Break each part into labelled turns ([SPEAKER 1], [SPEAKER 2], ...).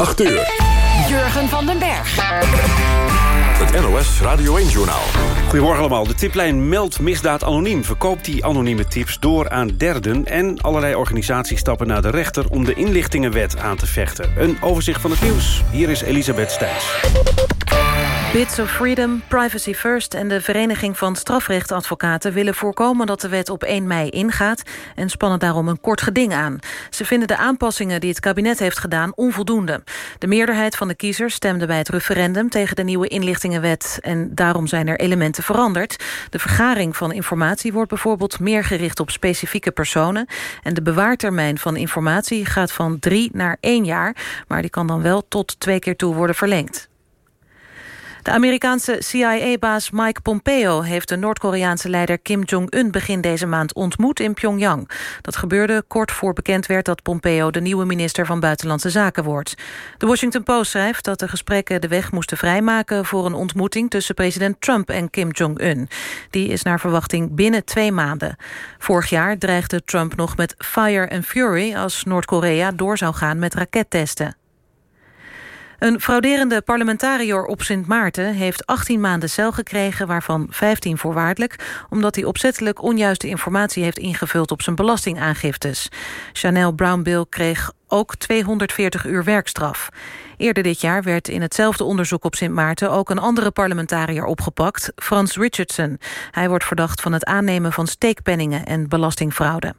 [SPEAKER 1] 8 uur.
[SPEAKER 2] Jurgen van den Berg.
[SPEAKER 1] Het NOS Radio 1-journaal.
[SPEAKER 3] Goedemorgen allemaal. De tiplijn Meld Misdaad Anoniem verkoopt die anonieme tips door aan derden... en allerlei organisaties stappen naar de rechter om de inlichtingenwet aan te vechten. Een overzicht van het nieuws. Hier is Elisabeth Stijns.
[SPEAKER 4] Bits of Freedom, Privacy First en de Vereniging van Strafrechtadvocaten... willen voorkomen dat de wet op 1 mei ingaat... en spannen daarom een kort geding aan. Ze vinden de aanpassingen die het kabinet heeft gedaan onvoldoende. De meerderheid van de kiezers stemde bij het referendum... tegen de nieuwe inlichtingenwet en daarom zijn er elementen veranderd. De vergaring van informatie wordt bijvoorbeeld meer gericht op specifieke personen... en de bewaartermijn van informatie gaat van drie naar één jaar... maar die kan dan wel tot twee keer toe worden verlengd. De Amerikaanse CIA-baas Mike Pompeo heeft de Noord-Koreaanse leider Kim Jong-un begin deze maand ontmoet in Pyongyang. Dat gebeurde kort voor bekend werd dat Pompeo de nieuwe minister van Buitenlandse Zaken wordt. De Washington Post schrijft dat de gesprekken de weg moesten vrijmaken voor een ontmoeting tussen president Trump en Kim Jong-un. Die is naar verwachting binnen twee maanden. Vorig jaar dreigde Trump nog met fire and fury als Noord-Korea door zou gaan met rakettesten. Een frauderende parlementariër op Sint Maarten heeft 18 maanden cel gekregen, waarvan 15 voorwaardelijk, omdat hij opzettelijk onjuiste informatie heeft ingevuld op zijn belastingaangiftes. Chanel Brownbill kreeg ook 240 uur werkstraf. Eerder dit jaar werd in hetzelfde onderzoek op Sint Maarten... ook een andere parlementariër opgepakt, Frans Richardson. Hij wordt verdacht van het aannemen van steekpenningen en belastingfraude.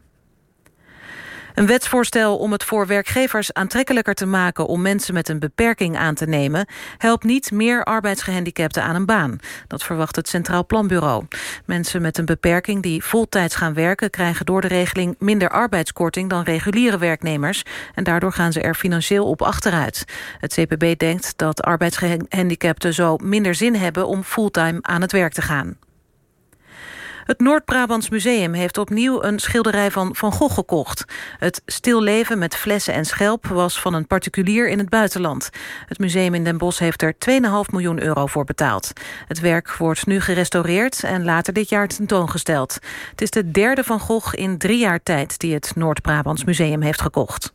[SPEAKER 4] Een wetsvoorstel om het voor werkgevers aantrekkelijker te maken... om mensen met een beperking aan te nemen... helpt niet meer arbeidsgehandicapten aan een baan. Dat verwacht het Centraal Planbureau. Mensen met een beperking die voltijds gaan werken... krijgen door de regeling minder arbeidskorting dan reguliere werknemers... en daardoor gaan ze er financieel op achteruit. Het CPB denkt dat arbeidsgehandicapten zo minder zin hebben... om fulltime aan het werk te gaan. Het Noord-Brabants Museum heeft opnieuw een schilderij van Van Gogh gekocht. Het stilleven met flessen en schelp was van een particulier in het buitenland. Het museum in Den Bosch heeft er 2,5 miljoen euro voor betaald. Het werk wordt nu gerestaureerd en later dit jaar tentoongesteld. Het is de derde Van Gogh in drie jaar tijd die het Noord-Brabants Museum heeft gekocht.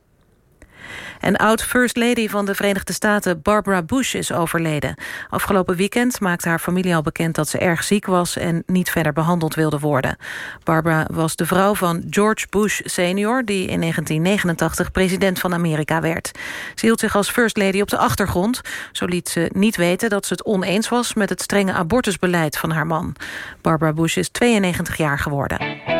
[SPEAKER 4] En oud-first lady van de Verenigde Staten Barbara Bush is overleden. Afgelopen weekend maakte haar familie al bekend dat ze erg ziek was... en niet verder behandeld wilde worden. Barbara was de vrouw van George Bush senior... die in 1989 president van Amerika werd. Ze hield zich als first lady op de achtergrond. Zo liet ze niet weten dat ze het oneens was... met het strenge abortusbeleid van haar man. Barbara Bush is 92 jaar geworden.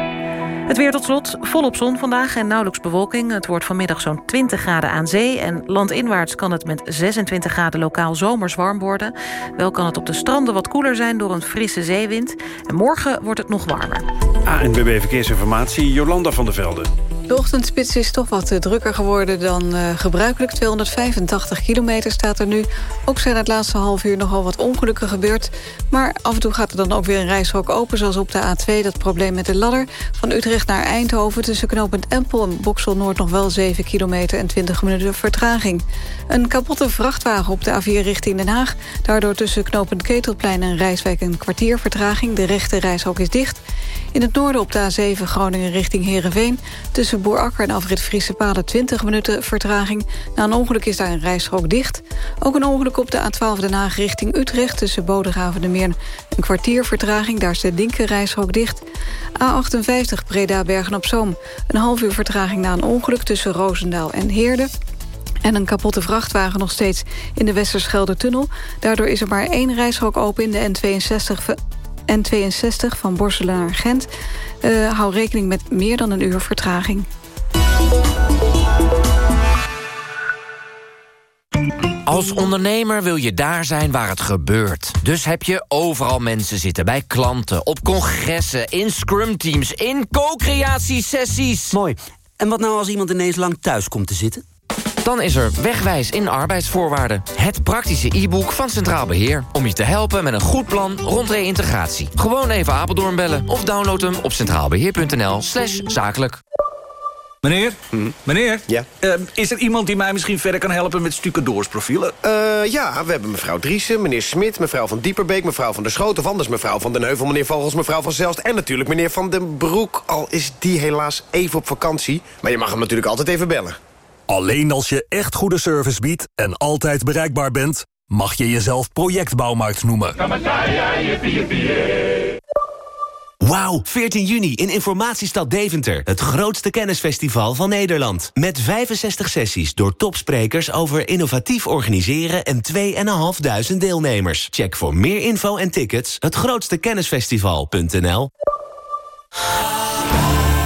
[SPEAKER 4] Het weer tot slot, volop zon vandaag en nauwelijks bewolking. Het wordt vanmiddag zo'n 20 graden aan zee... en landinwaarts kan het met 26 graden lokaal zomers warm worden. Wel kan het op de stranden wat koeler zijn door een frisse zeewind. En morgen wordt het nog warmer.
[SPEAKER 3] ANWB Verkeersinformatie, Jolanda van der Velde.
[SPEAKER 5] De ochtendspits is toch wat eh, drukker geworden dan uh, gebruikelijk. 285 kilometer staat er nu. Ook zijn het laatste half uur nogal wat ongelukken gebeurd. Maar af en toe gaat er dan ook weer een reishok open... zoals op de A2, dat probleem met de ladder. Van Utrecht naar Eindhoven tussen knooppunt Empel en Boksel Noord... nog wel 7 kilometer en 20 minuten vertraging. Een kapotte vrachtwagen op de A4 richting Den Haag. Daardoor tussen knooppunt Ketelplein en Rijswijk een kwartier vertraging. De rechte reishok is dicht. In het noorden op de A7 Groningen richting Heerenveen... tussen Boerakker en afrit Friese Paden 20 minuten vertraging. Na een ongeluk is daar een rijstrook dicht. Ook een ongeluk op de A12 Den Haag richting Utrecht... tussen Bodegraven de Meer een kwartier vertraging. Daar is de linker rijstrook dicht. A58 Breda-Bergen-op-Zoom. Een half uur vertraging na een ongeluk tussen Roosendaal en Heerde. En een kapotte vrachtwagen nog steeds in de Westerschelde-tunnel. Daardoor is er maar één reishok open in de N62 N62 van Borselen naar Gent. Uh, hou rekening met meer dan een uur vertraging.
[SPEAKER 6] Als ondernemer wil je daar zijn waar het gebeurt. Dus heb je overal mensen zitten. Bij klanten, op congressen, in scrum-teams, in co-creatiesessies.
[SPEAKER 7] Mooi. En wat nou als iemand ineens lang thuis komt te zitten?
[SPEAKER 6] Dan is er Wegwijs in arbeidsvoorwaarden. Het praktische e-book van Centraal Beheer. Om je te helpen met een goed plan rond reïntegratie. Gewoon even Apeldoorn bellen of download hem op centraalbeheer.nl slash zakelijk.
[SPEAKER 8] Meneer?
[SPEAKER 9] Hm.
[SPEAKER 8] Meneer?
[SPEAKER 9] Ja?
[SPEAKER 8] Uh, is er iemand die mij misschien verder kan helpen met stucadoorsprofielen?
[SPEAKER 9] Uh, ja, we hebben mevrouw Driessen, meneer Smit, mevrouw van Dieperbeek... mevrouw van der Schoot of anders mevrouw van den Heuvel, meneer Vogels, mevrouw van Zelst... en natuurlijk meneer Van den Broek, al is die helaas even op vakantie. Maar je mag hem natuurlijk altijd even bellen.
[SPEAKER 1] Alleen als je echt goede service biedt en altijd bereikbaar bent... mag je jezelf projectbouwmarkt noemen.
[SPEAKER 10] Wauw, 14 juni in Informatiestad Deventer. Het grootste kennisfestival van Nederland. Met 65 sessies door topsprekers over innovatief organiseren... en 2.500 deelnemers. Check voor meer info en tickets hetgrootstekennisfestival.nl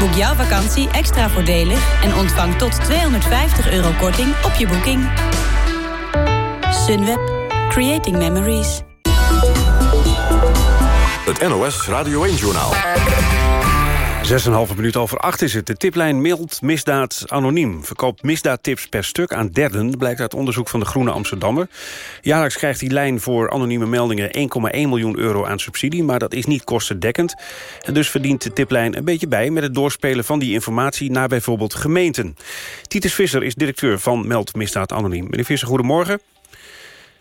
[SPEAKER 11] Boek jouw vakantie extra voordelig en ontvang tot 250 euro korting op je boeking. Sunweb. Creating Memories.
[SPEAKER 1] Het NOS Radio 1-journaal.
[SPEAKER 3] 6,5 minuut over 8 is het. De tiplijn Mild Misdaad Anoniem verkoopt misdaadtips per stuk aan derden... blijkt uit onderzoek van de Groene Amsterdammer. Jaarlijks krijgt die lijn voor anonieme meldingen 1,1 miljoen euro aan subsidie... maar dat is niet kostendekkend. En dus verdient de tiplijn een beetje bij... met het doorspelen van die informatie naar bijvoorbeeld gemeenten. Titus Visser is directeur van Meld Misdaad Anoniem. Meneer Visser, goedemorgen.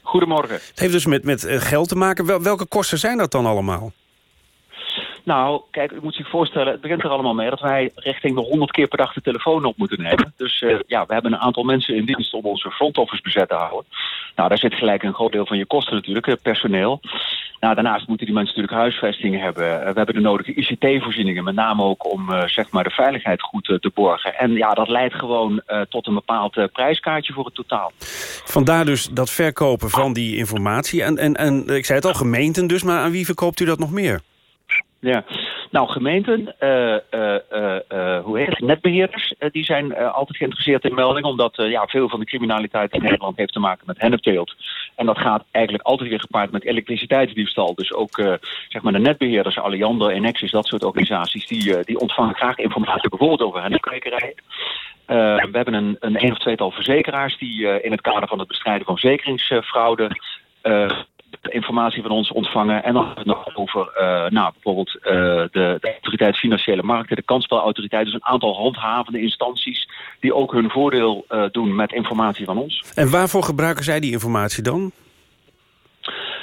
[SPEAKER 12] Goedemorgen.
[SPEAKER 3] Het heeft dus met, met eh, geld te maken. Welke kosten zijn dat dan allemaal?
[SPEAKER 12] Nou, kijk, u moet zich voorstellen, het begint er allemaal mee dat wij richting de 100 keer per dag de telefoon op moeten nemen. Dus uh, ja, we hebben een aantal mensen in dienst om onze front office bezet te houden. Nou, daar zit gelijk een groot deel van je kosten natuurlijk, personeel. Nou, daarnaast moeten die mensen natuurlijk huisvesting hebben. Uh, we hebben de nodige ICT-voorzieningen, met name ook om uh, zeg maar de veiligheid goed te borgen. En ja, dat leidt gewoon tot een bepaald prijskaartje voor het totaal.
[SPEAKER 3] Vandaar dus dat verkopen van die informatie. En, en, en ik zei het al, gemeenten dus, maar aan wie verkoopt u dat nog meer?
[SPEAKER 12] Ja, nou gemeenten, uh, uh, hoe heet het, netbeheerders, die zijn altijd geïnteresseerd in meldingen, omdat ja, veel van de criminaliteit in Nederland heeft te maken met hennepteelt. En dat gaat eigenlijk altijd weer gepaard met elektriciteitsdiefstal. Dus ook zeg maar de netbeheerders, Alliander, Enexis, dat soort organisaties, die, die ontvangen graag informatie bijvoorbeeld over hennepkwekerij. we hebben een, een een of tweetal verzekeraars die in het kader van het bestrijden van verzekeringsfraude informatie van ons ontvangen. En dan hebben we het nog over uh, nou, bijvoorbeeld uh, de, de, autoriteit Financiële Markten, de kansspelautoriteit. Dus een aantal handhavende instanties die ook hun voordeel uh, doen met informatie van ons.
[SPEAKER 3] En waarvoor gebruiken zij die informatie dan?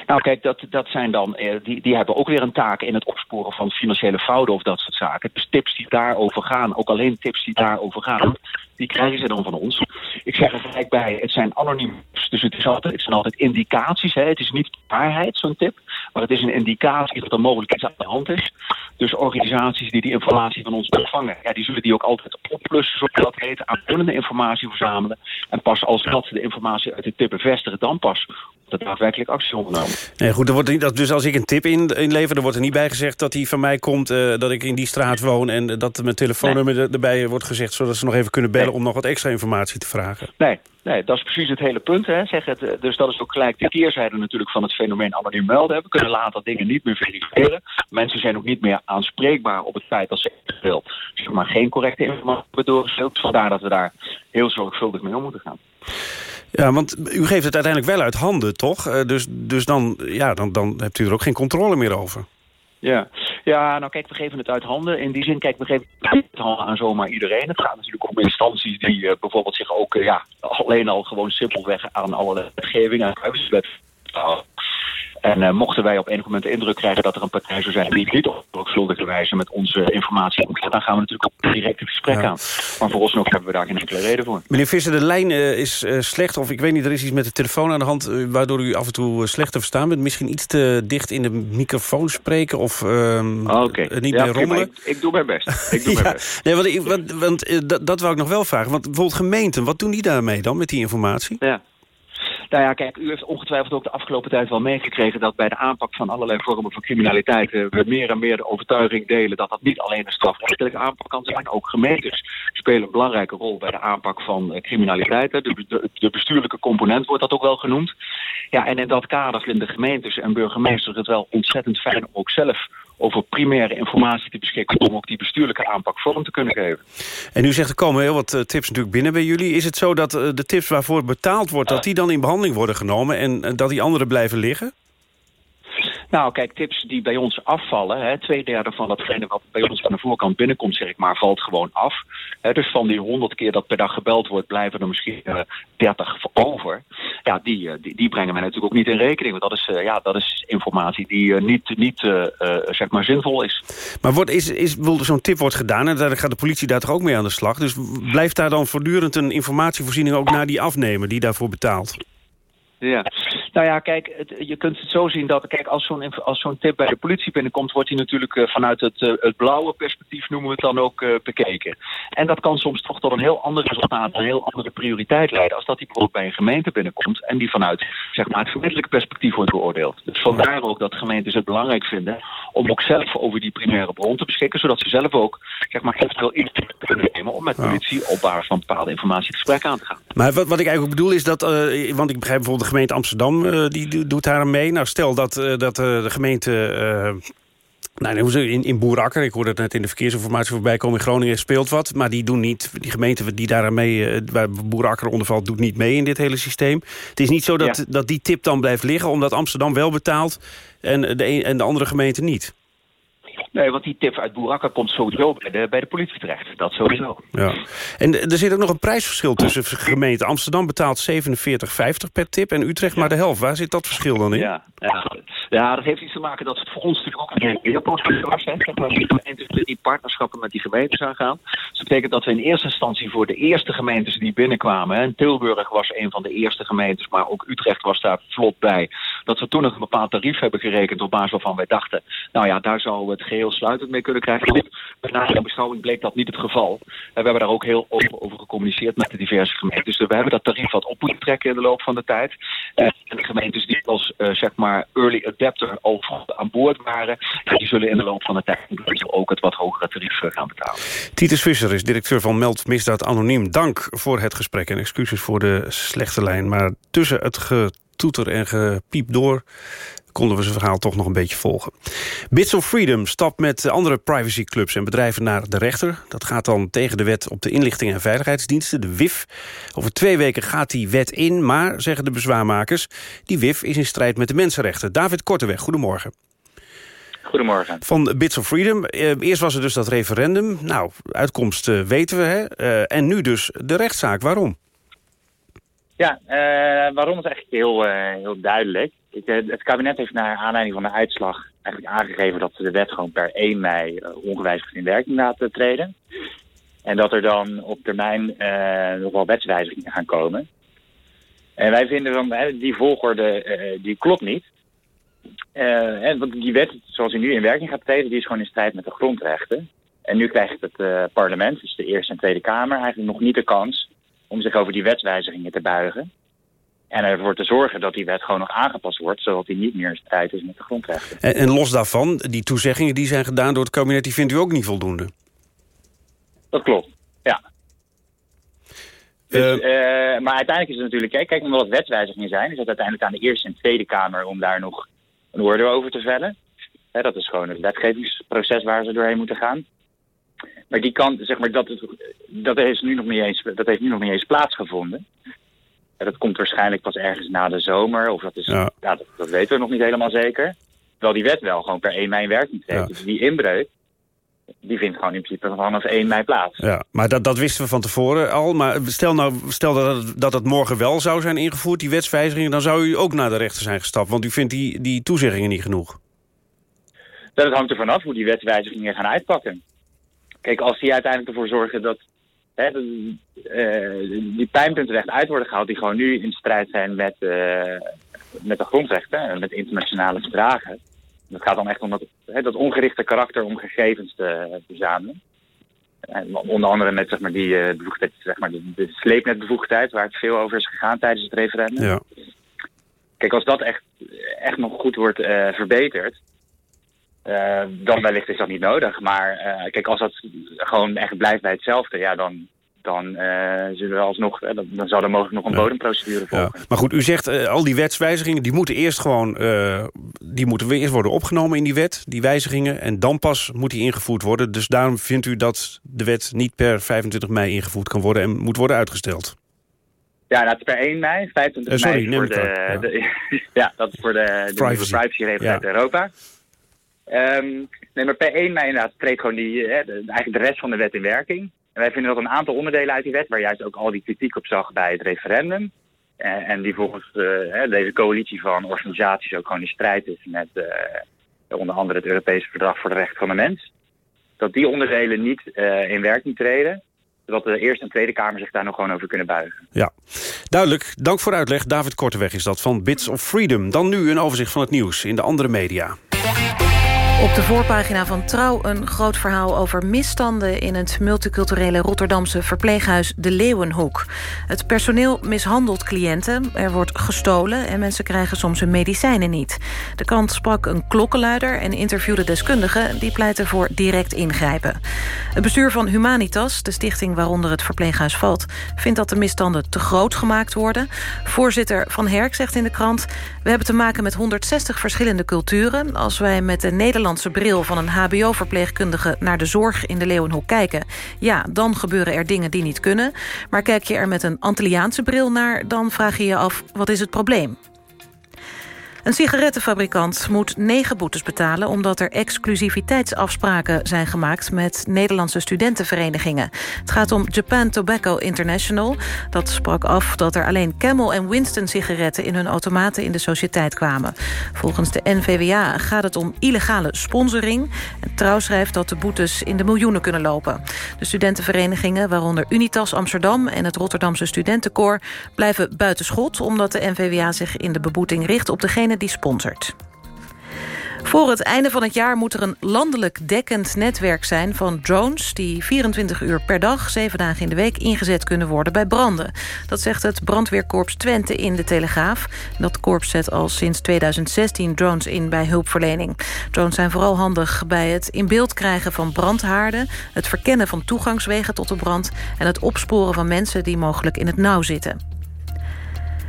[SPEAKER 12] Nou kijk, dat, dat zijn dan, die, die hebben ook weer een taak in het opsporen van financiële fraude of dat soort zaken. Dus tips die daarover gaan, ook alleen tips die daarover gaan, die krijgen ze dan van ons. Ik zeg er gelijk bij, het zijn anoniem, dus het, is altijd, het zijn altijd indicaties. Hè. Het is niet waarheid, zo'n tip, maar het is een indicatie dat er mogelijk iets aan de hand is. Dus organisaties die die informatie van ons ontvangen, ja, die zullen die ook altijd opplussen, zoals dat heet, aanvullende informatie verzamelen. En pas als dat de informatie uit de tip bevestigen, dan pas dat daadwerkelijk actie ondernomen.
[SPEAKER 3] Nee, goed, er wordt niet, dus als ik een tip in, inlever, dan wordt er niet bij gezegd dat die van mij komt, uh, dat ik in die straat woon en dat mijn telefoonnummer nee. erbij wordt gezegd, zodat ze nog even kunnen bellen nee. om nog wat extra informatie te vragen.
[SPEAKER 12] Nee, nee dat is precies het hele punt. Hè. Zeg het, dus dat is ook gelijk de keerzijde natuurlijk van het fenomeen anoniem melden. We kunnen later dingen niet meer verifiëren. Mensen zijn ook niet meer aanspreekbaar op het feit dat ze eventueel zeg maar, geen correcte informatie hebben doorgesteld. Vandaar dat we daar heel zorgvuldig mee om moeten gaan.
[SPEAKER 3] Ja, want u geeft het uiteindelijk wel uit handen, toch? Uh, dus dus dan, ja, dan, dan hebt u er ook geen controle meer over.
[SPEAKER 12] Ja. ja, nou kijk, we geven het uit handen. In die zin, kijk, we geven het aan zomaar iedereen. Het gaat natuurlijk om instanties die uh, bijvoorbeeld zich ook uh, ja, alleen al gewoon simpelweg aan alle wetgeving, aan huiswet en uh, mochten wij op enig moment de indruk krijgen dat er een partij zou zijn die niet op schuldige wijze met onze informatie omgaat, dan gaan we natuurlijk ook direct het gesprek ja. aan. Maar vooralsnog hebben we daar geen enkele reden voor.
[SPEAKER 3] Meneer Visser, de lijn uh, is uh, slecht, of ik weet niet, er is iets met de telefoon aan de hand, waardoor u af en toe slecht te verstaan bent. Misschien iets te dicht in de microfoon spreken of ehm,
[SPEAKER 12] okay.
[SPEAKER 3] niet
[SPEAKER 12] ja,
[SPEAKER 3] meer rommelen.
[SPEAKER 12] Ik, ik, doe mijn best. Ik doe
[SPEAKER 3] ja.
[SPEAKER 12] mijn best.
[SPEAKER 3] Nee, want, ik, want, want dat, dat wou ik nog wel vragen. Want bijvoorbeeld gemeenten, wat doen die daarmee dan met die informatie?
[SPEAKER 12] Ja. Nou ja, kijk, u heeft ongetwijfeld ook de afgelopen tijd wel meegekregen dat bij de aanpak van allerlei vormen van criminaliteit uh, we meer en meer de overtuiging delen dat dat niet alleen een strafrechtelijke aanpak kan zijn. Ook gemeentes spelen een belangrijke rol bij de aanpak van uh, criminaliteit. De, de, de, bestuurlijke component wordt dat ook wel genoemd. Ja, en in dat kader vinden gemeentes en burgemeesters het wel ontzettend fijn om ook zelf over primaire informatie te beschikken... om ook die bestuurlijke aanpak vorm te kunnen geven.
[SPEAKER 3] En u zegt er komen heel wat tips natuurlijk binnen bij jullie. Is het zo dat de tips waarvoor betaald wordt... dat die dan in behandeling worden genomen... en dat die anderen blijven liggen?
[SPEAKER 12] Nou, kijk, tips die bij ons afvallen... Hè, twee derde van datgene wat bij ons aan de voorkant binnenkomt, zeg ik maar, valt gewoon af. Hè, dus van die honderd keer dat per dag gebeld wordt... blijven er misschien uh, 30 over. Ja, die, die, die, brengen we natuurlijk ook niet in rekening. Want dat is, uh, ja, dat is informatie die uh, niet, niet zeg maar zinvol is.
[SPEAKER 3] Maar wordt, is, is, zo'n tip wordt gedaan... en daar gaat de politie daar toch ook mee aan de slag. Dus blijft daar dan voortdurend een informatievoorziening... ook naar die afnemer die daarvoor betaalt?
[SPEAKER 12] Ja, nou ja, kijk, het, je kunt het zo zien dat, kijk, als zo'n als zo'n tip bij de politie binnenkomt, wordt die natuurlijk uh, vanuit het, uh, het blauwe perspectief, noemen we het dan ook, uh, bekeken. En dat kan soms toch tot een heel ander resultaat, een heel andere prioriteit leiden, als dat die bijvoorbeeld bij een gemeente binnenkomt en die vanuit, zeg maar, het vermiddelijke perspectief wordt beoordeeld. Dus vandaar ook dat gemeentes het belangrijk vinden om ook zelf over die primaire bron te beschikken, zodat ze zelf ook, zeg maar, eventueel initiatief kunnen nemen om met politie op basis van bepaalde informatie het gesprek aan te gaan.
[SPEAKER 3] Maar wat, wat ik eigenlijk bedoel is dat, want ik begrijp bijvoorbeeld de gemeente Amsterdam uh, die doet daar mee. Nou, stel dat, uh, dat de gemeente... Nou, in, in Boerakker, ik hoorde het net in de verkeersinformatie voorbij komen... in Groningen speelt wat, maar die doen niet... die gemeente die daar mee, waar Boerakker onder valt... doet niet mee in dit hele systeem. Het is niet zo dat, ja. dat die tip dan blijft liggen... omdat Amsterdam wel betaalt en de, en de andere gemeente niet.
[SPEAKER 12] Nee, want die tip uit Boerakker komt sowieso bij de, bij de politie terecht. Dat sowieso.
[SPEAKER 3] Ja. En er zit ook nog een prijsverschil tussen gemeenten. Amsterdam betaalt 47,50 per tip en Utrecht ja. maar de helft. Waar zit dat verschil dan in?
[SPEAKER 12] Ja, ja. ja, dat heeft iets te maken dat het voor ons natuurlijk ook een leerproces was. Hè. Dat die gemeentes die partnerschappen met die gemeentes aangaan. Dus dat betekent dat we in eerste instantie voor de eerste gemeentes die binnenkwamen... en Tilburg was een van de eerste gemeentes, maar ook Utrecht was daar vlot bij... dat we toen nog een bepaald tarief hebben gerekend op basis waarvan wij dachten... nou ja, daar we het geheel sluitend mee kunnen krijgen. Met na de beschouwing bleek dat niet het geval. En we hebben daar ook heel over, over gecommuniceerd met de diverse gemeenten. Dus we hebben dat tarief wat op moeten trekken in de loop van de tijd. En de gemeentes die als uh, zeg maar early adapter al aan boord waren... die zullen in de loop van de tijd ook het wat hogere tarief gaan betalen.
[SPEAKER 3] Titus Visser is directeur van Meld Misdaad Anoniem. Dank voor het gesprek en excuses voor de slechte lijn. Maar tussen het getoeter en gepiep door konden we zijn verhaal toch nog een beetje volgen. Bits of Freedom stapt met andere privacyclubs en bedrijven naar de rechter. Dat gaat dan tegen de wet op de inlichting en veiligheidsdiensten, de WIF. Over twee weken gaat die wet in, maar, zeggen de bezwaarmakers... die WIF is in strijd met de mensenrechten. David Korteweg, goedemorgen.
[SPEAKER 13] Goedemorgen.
[SPEAKER 3] Van Bits of Freedom. eerst was er dus dat referendum. Nou, uitkomst weten we, hè? en nu dus de rechtszaak. Waarom?
[SPEAKER 13] Ja, waarom is eigenlijk heel, heel duidelijk. Het kabinet heeft naar aanleiding van de uitslag eigenlijk aangegeven dat ze de wet gewoon per 1 mei ongewijzigd in werking laten treden. En dat er dan op termijn nog wel wetswijzigingen gaan komen. En wij vinden van die volgorde die klopt niet. Uh, want die wet zoals die nu in werking gaat treden, die is gewoon in strijd met de grondrechten. En nu krijgt het parlement, dus de Eerste en Tweede Kamer, eigenlijk nog niet de kans om zich over die wetswijzigingen te buigen. En ervoor te zorgen dat die wet gewoon nog aangepast wordt... zodat die niet meer in strijd is met de grondrechten.
[SPEAKER 3] En, en, los daarvan, die toezeggingen die zijn gedaan door het kabinet... die vindt u ook niet voldoende?
[SPEAKER 13] Dat klopt, ja. Dus, uh, uh, maar uiteindelijk is het natuurlijk... Kijk, kijk omdat het wetswijzigingen zijn... is het uiteindelijk aan de Eerste en Tweede Kamer... om daar nog een oordeel over te vellen. Hè, dat is gewoon het wetgevingsproces waar ze doorheen moeten gaan. Maar die kant, zeg maar, dat, dat, heeft nu nog niet eens, dat heeft nu nog niet eens plaatsgevonden dat komt waarschijnlijk pas ergens na de zomer. Of dat, is, ja. dat, dat, weten we nog niet helemaal zeker. Terwijl die wet wel gewoon per 1 mei in werking treedt. Ja. Dus die inbreuk, die vindt gewoon in principe vanaf 1 mei plaats.
[SPEAKER 3] Ja, maar dat, dat wisten we van tevoren al. Maar stel, nou, stel dat, dat het morgen wel zou zijn ingevoerd, die wetswijziging... dan zou u ook naar de rechter zijn gestapt. Want u vindt die, die toezeggingen niet genoeg.
[SPEAKER 13] Dat hangt er vanaf hoe die wetswijzigingen gaan uitpakken. Kijk, als die uiteindelijk ervoor zorgen dat hè, uh, die pijnpunten echt uit worden gehaald... die gewoon nu in strijd zijn met, uh, met de grondrechten en met internationale verdragen. Het gaat dan echt om dat, hè, dat ongerichte karakter om gegevens te verzamelen. onder andere met zeg maar, die uh, bevoegdheid, zeg maar, de, de sleepnetbevoegdheid... waar het veel over is gegaan tijdens het referendum. Ja. kijk, als dat echt, echt nog goed wordt verbeterd... Uh, dan wellicht is dat niet nodig. Maar uh, kijk, als dat gewoon echt blijft bij hetzelfde... ja, dan, dan, uh, zullen we alsnog, dan, dan zal er mogelijk nog een bodemprocedure volgen.
[SPEAKER 3] Ja. Maar goed, u zegt al die wetswijzigingen... die moeten eerst gewoon die moeten weer eerst worden opgenomen in die wet, die wijzigingen... en dan pas moet die ingevoerd worden. Dus daarom vindt u dat de wet niet per 25 mei ingevoerd kan worden... en moet worden uitgesteld?
[SPEAKER 13] Ja, dat is per 1 mei, 25
[SPEAKER 3] sorry,
[SPEAKER 13] mei voor de,
[SPEAKER 3] ja.
[SPEAKER 13] de, ja. dat is voor de, de
[SPEAKER 3] Privacy.
[SPEAKER 13] privacyregels uit Europa. Ehm, nee, maar per 1 mei inderdaad treedt gewoon die, hè, de, eigenlijk de rest van de wet in werking. En wij vinden dat een aantal onderdelen uit die wet, waar juist ook al die kritiek op zag bij het referendum. eh, en die volgens eh, deze coalitie van organisaties ook gewoon in strijd is met eh, onder andere het Europese Verdrag voor de Rechten van de Mens. Dat die onderdelen niet eh, in werking treden, zodat de Eerste en Tweede Kamer zich daar nog gewoon over kunnen buigen.
[SPEAKER 3] Ja, duidelijk. Dank voor de uitleg. David Korteweg is dat van Bits of Freedom. Dan nu een overzicht van het nieuws in de andere media.
[SPEAKER 4] Op de voorpagina van Trouw een groot verhaal over misstanden... in het multiculturele Rotterdamse verpleeghuis De Leeuwenhoek. Het personeel mishandelt cliënten, er wordt gestolen... en mensen krijgen soms hun medicijnen niet. De krant sprak een klokkenluider en interviewde deskundigen... die pleiten voor direct ingrijpen. Het bestuur van Humanitas, de stichting waaronder het verpleeghuis valt... vindt dat de misstanden te groot gemaakt worden. Voorzitter Van Herk zegt in de krant... we hebben te maken met 160 verschillende culturen. Als wij met de Nederlandse bril van een hbo-verpleegkundige... naar de zorg in de Leeuwenhoek kijken... ja, dan gebeuren er dingen die niet kunnen. Maar kijk je er met een Antilliaanse bril naar... dan vraag je je af, wat is het probleem? Een sigarettenfabrikant moet negen boetes betalen... omdat er exclusiviteitsafspraken zijn gemaakt... met Nederlandse studentenverenigingen. Het gaat om Japan Tobacco International. Dat sprak af dat er alleen Camel en Winston sigaretten... in hun automaten in de sociëteit kwamen. Volgens de NVWA gaat het om illegale sponsoring. En Trouw schrijft dat de boetes in de miljoenen kunnen lopen. De studentenverenigingen, waaronder Unitas Amsterdam... en het Rotterdamse Studentenkoor, blijven buitenschot... omdat de NVWA zich in de beboeting richt op degene die sponsort. Voor het einde van het jaar moet er een landelijk dekkend netwerk zijn van drones... die 24 uur per dag, 7 dagen in de week ingezet kunnen worden bij branden. Dat zegt het brandweerkorps Twente in de Telegraaf. Dat korps zet al sinds 2016 drones in bij hulpverlening. Drones zijn vooral handig bij het in beeld krijgen van brandhaarden... het verkennen van toegangswegen tot de brand... en het opsporen van mensen die mogelijk in het nauw zitten.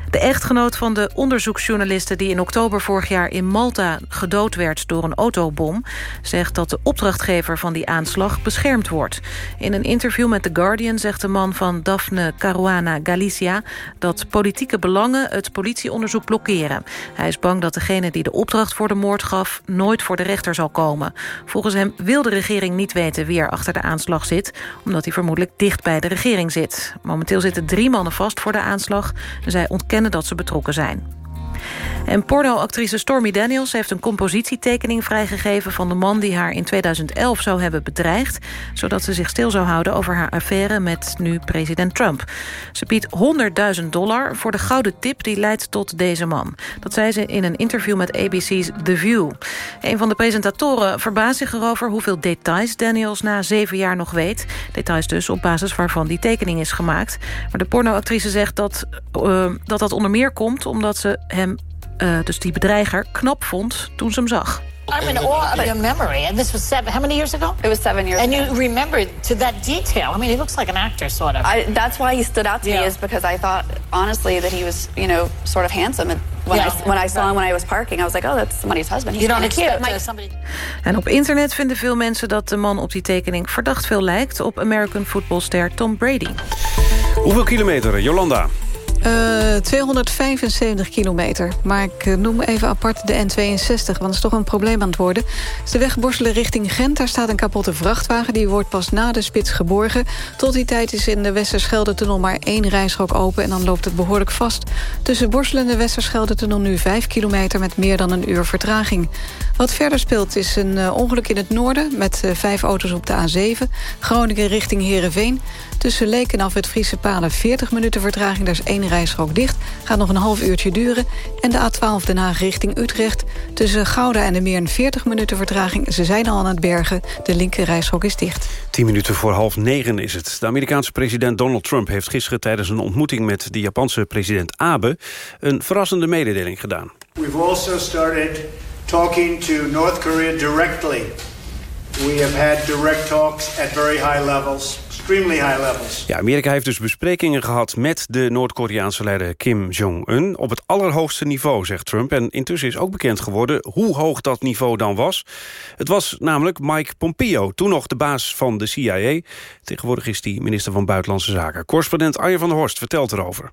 [SPEAKER 4] De echtgenoot van de onderzoeksjournaliste die in oktober vorig jaar in Malta gedood werd door een autobom, zegt dat de opdrachtgever van die aanslag beschermd wordt. In een interview met The Guardian zegt de man van Daphne Caruana Galicia dat politieke belangen het politieonderzoek blokkeren. Hij is bang dat degene die de opdracht voor de moord gaf nooit voor de rechter zal komen. Volgens hem wil de regering niet weten wie er achter de aanslag zit, omdat hij vermoedelijk dicht bij de regering zit. Momenteel zitten drie mannen vast voor de aanslag zij ontkennen dat ze betrokken zijn. En pornoactrice Stormy Daniels heeft een compositietekening vrijgegeven... van de man die haar in 2011 zou hebben bedreigd... zodat ze zich stil zou houden over haar affaire met nu president Trump. Ze biedt 100.000 dollar voor de gouden tip die leidt tot deze man. Dat zei ze in een interview met ABC's The View. Een van de presentatoren verbaast zich erover hoeveel details Daniels na zeven jaar nog weet. Details dus op basis waarvan die tekening is gemaakt. Maar de pornoactrice zegt dat uh, dat, dat onder meer komt omdat ze hem uh, dus die bedreiger, knap vond toen ze hem zag.
[SPEAKER 14] I'm in awe of your memory. And this was seven, how many years ago?
[SPEAKER 15] It was seven years
[SPEAKER 14] and
[SPEAKER 15] ago.
[SPEAKER 14] And you remembered to that detail. I mean, he looks like an actor, sort of.
[SPEAKER 15] I, that's why he stood out to
[SPEAKER 14] Yeah.
[SPEAKER 15] me, is because I thought, honestly, that he was, you know, sort of handsome. And when,
[SPEAKER 14] Yeah.
[SPEAKER 15] I, when I saw him when I was parking, I was like, oh, that's somebody's husband. He's
[SPEAKER 14] you don't
[SPEAKER 15] cute.
[SPEAKER 14] somebody...
[SPEAKER 4] En op internet vinden veel mensen dat de man op die tekening... verdacht veel lijkt op American footballster Tom Brady.
[SPEAKER 3] Hoeveel kilometer, Jolanda?
[SPEAKER 5] Uh, 275 kilometer. Maar ik uh, noem even apart de N62, want dat is toch een probleem aan het worden. Is de weg Borselen richting Gent. Daar staat een kapotte vrachtwagen. Die wordt pas na de spits geborgen. Tot die tijd is in de Westerschelde-tunnel maar één rijstrook open... en dan loopt het behoorlijk vast. Tussen Borselen en de Westerschelde-tunnel nu 5 kilometer... met meer dan een uur vertraging. Wat verder speelt is een uh, ongeluk in het noorden... met uh, vijf auto's op de A7. Groningen richting Heerenveen. Tussen Leek en af het Friese Palen 40 minuten vertraging. Daar is één rijstrook dicht. Gaat nog een half uurtje duren. En de A12 Den Haag richting Utrecht. Tussen Gouda en de Meer een 40 minuten vertraging. Ze zijn al aan het bergen. De linker rijstrook is dicht.
[SPEAKER 3] 10 minuten voor half negen is het. De Amerikaanse president Donald Trump heeft gisteren tijdens een ontmoeting met de Japanse president Abe een verrassende mededeling gedaan.
[SPEAKER 16] We've also started talking to North Korea directly. We have had direct talks at very high levels. Extremely high levels.
[SPEAKER 3] Ja, Amerika heeft dus besprekingen gehad met de Noord-Koreaanse leider Kim Jong-un... op het allerhoogste niveau, zegt Trump. En intussen is ook bekend geworden hoe hoog dat niveau dan was. Het was namelijk Mike Pompeo, toen nog de baas van de CIA. Tegenwoordig is hij minister van Buitenlandse Zaken. Correspondent Arjen van der Horst vertelt erover.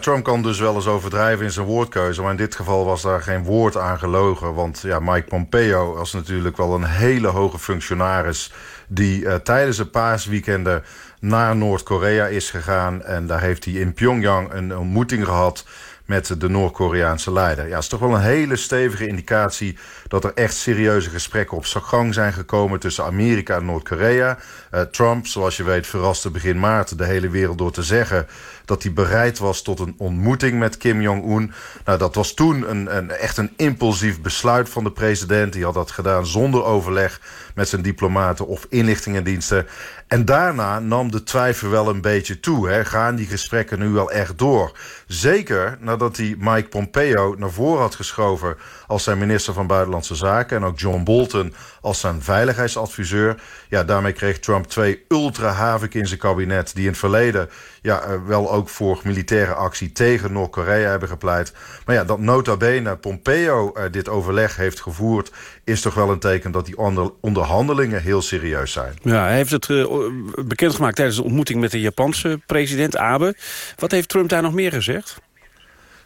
[SPEAKER 17] Trump kan dus wel eens overdrijven in zijn woordkeuze... maar in dit geval was daar geen woord aan gelogen. Want ja, Mike Pompeo was natuurlijk wel een hele hoge functionaris... die uh, tijdens het paasweekenden naar Noord-Korea is gegaan. En daar heeft hij in Pyongyang een ontmoeting gehad met de Noord-Koreaanse leider. Ja, het is toch wel een hele stevige indicatie... dat er echt serieuze gesprekken op gang zijn gekomen... tussen Amerika en Noord-Korea. Uh, Trump, zoals je weet, verraste begin maart de hele wereld door te zeggen dat hij bereid was tot een ontmoeting met Kim Jong-un. Nou, dat was toen een, een, echt een impulsief besluit van de president. Die had dat gedaan zonder overleg met zijn diplomaten of inlichtingendiensten. En daarna nam de twijfel wel een beetje toe. Hè. Gaan die gesprekken nu wel echt door? Zeker nadat hij Mike Pompeo naar voren had geschoven... als zijn minister van Buitenlandse Zaken... en ook John Bolton als zijn veiligheidsadviseur. Ja, daarmee kreeg Trump twee ultra-havik in zijn kabinet... die in het verleden ja, eh, wel ook voor militaire actie tegen Noord-Korea hebben gepleit. Maar ja, dat nota bene Pompeo uh, dit overleg heeft gevoerd... is toch wel een teken dat die onder onderhandelingen heel serieus zijn.
[SPEAKER 3] Ja, hij heeft het uh, bekendgemaakt tijdens de ontmoeting met de Japanse president Abe. Wat heeft Trump daar nog meer gezegd?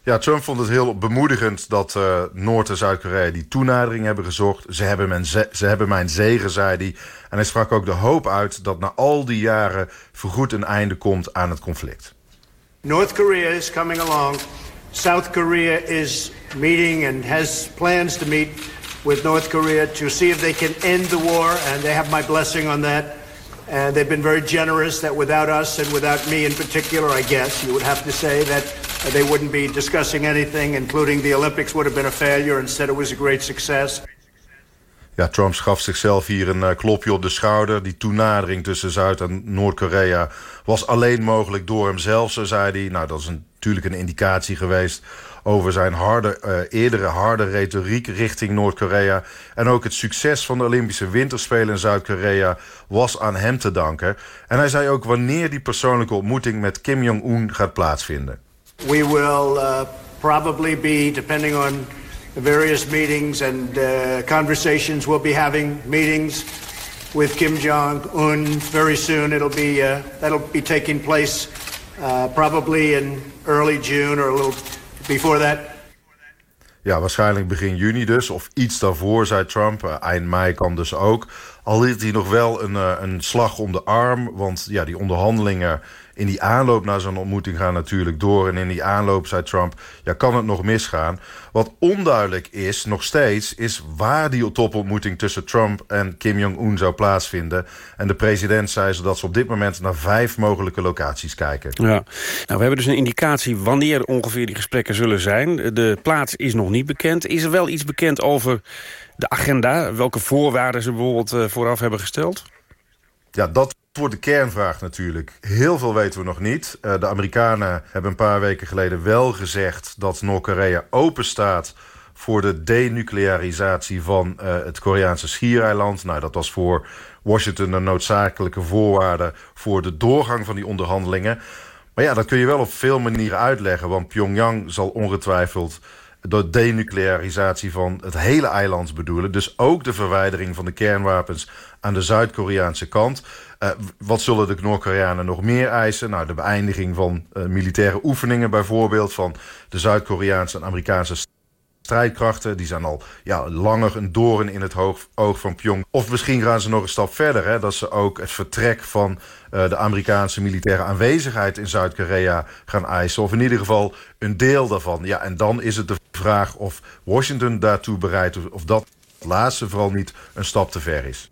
[SPEAKER 17] Ja, Trump vond het heel bemoedigend dat uh, Noord- en Zuid-Korea die toenadering hebben gezocht. Ze hebben, mijn ze, ze hebben mijn zegen, zei hij. En hij sprak ook de hoop uit dat na al die jaren voorgoed een einde komt aan het conflict.
[SPEAKER 16] North Korea is coming along. South Korea is meeting and has plans to meet with North Korea to see if they can end the war. And they have my blessing on that. And they've been very generous that without us and without me in particular, I guess, you would have to say that they wouldn't be discussing anything, including the Olympics would have been a failure. Instead, it was a great success.
[SPEAKER 17] Ja, Trump gaf zichzelf hier een uh, klopje op de schouder. Die toenadering tussen Zuid- en Noord-Korea was alleen mogelijk door hemzelf, zo zei hij. Nou, dat is natuurlijk een indicatie geweest over zijn harde, uh, eerdere harde retoriek richting Noord-Korea. En ook het succes van de Olympische Winterspelen in Zuid-Korea was aan hem te danken. En hij zei ook wanneer die persoonlijke ontmoeting met Kim Jong-un gaat plaatsvinden.
[SPEAKER 16] We will uh, probably be, depending on the various meetings and uh, conversations, we'll be having meetings with Kim Jong-un very soon. It'll be, uh, that'll be taking place uh, probably in early June or a little before that.
[SPEAKER 17] Ja, waarschijnlijk begin juni dus, of iets daarvoor, zei Trump. Uh, eind mei kan dus ook. Al liet hij nog wel een, uh, een slag om de arm, want ja, die onderhandelingen in die aanloop naar zo'n ontmoeting gaan natuurlijk door. En in die aanloop, zei Trump, ja, kan het nog misgaan. Wat onduidelijk is, nog steeds, is waar die topontmoeting tussen Trump en Kim Jong-un zou plaatsvinden. En de president zei ze dat ze op dit moment naar vijf mogelijke locaties kijken.
[SPEAKER 3] Ja, nou, we hebben dus een indicatie wanneer ongeveer die gesprekken zullen zijn. De plaats is nog niet bekend. Is er wel iets bekend over de agenda? Welke voorwaarden ze bijvoorbeeld uh, vooraf hebben gesteld?
[SPEAKER 17] Ja, dat wordt de kernvraag natuurlijk. Heel veel weten we nog niet. Uh, de Amerikanen hebben een paar weken geleden wel gezegd... dat Noord-Korea open staat voor de denuclearisatie van uh, het Koreaanse schiereiland. Nou, dat was voor Washington een noodzakelijke voorwaarde... voor de doorgang van die onderhandelingen. Maar ja, dat kun je wel op veel manieren uitleggen... want Pyongyang zal ongetwijfeld de denuclearisatie van het hele eiland bedoelen. Dus ook de verwijdering van de kernwapens aan de Zuid-Koreaanse kant. Uh, wat zullen de Noord-Koreanen nog meer eisen? Nou, de beëindiging van uh, militaire oefeningen bijvoorbeeld... van de Zuid-Koreaanse en Amerikaanse strijdkrachten. Die zijn al ja, langer een doorn in het oog, van Pyong. Of misschien gaan ze nog een stap verder. Hè, dat ze ook het vertrek van uh, de Amerikaanse militaire aanwezigheid in Zuid-Korea gaan eisen. Of in ieder geval een deel daarvan. Ja, en dan is het de vraag of Washington daartoe bereid of dat laatste vooral niet een stap te ver is.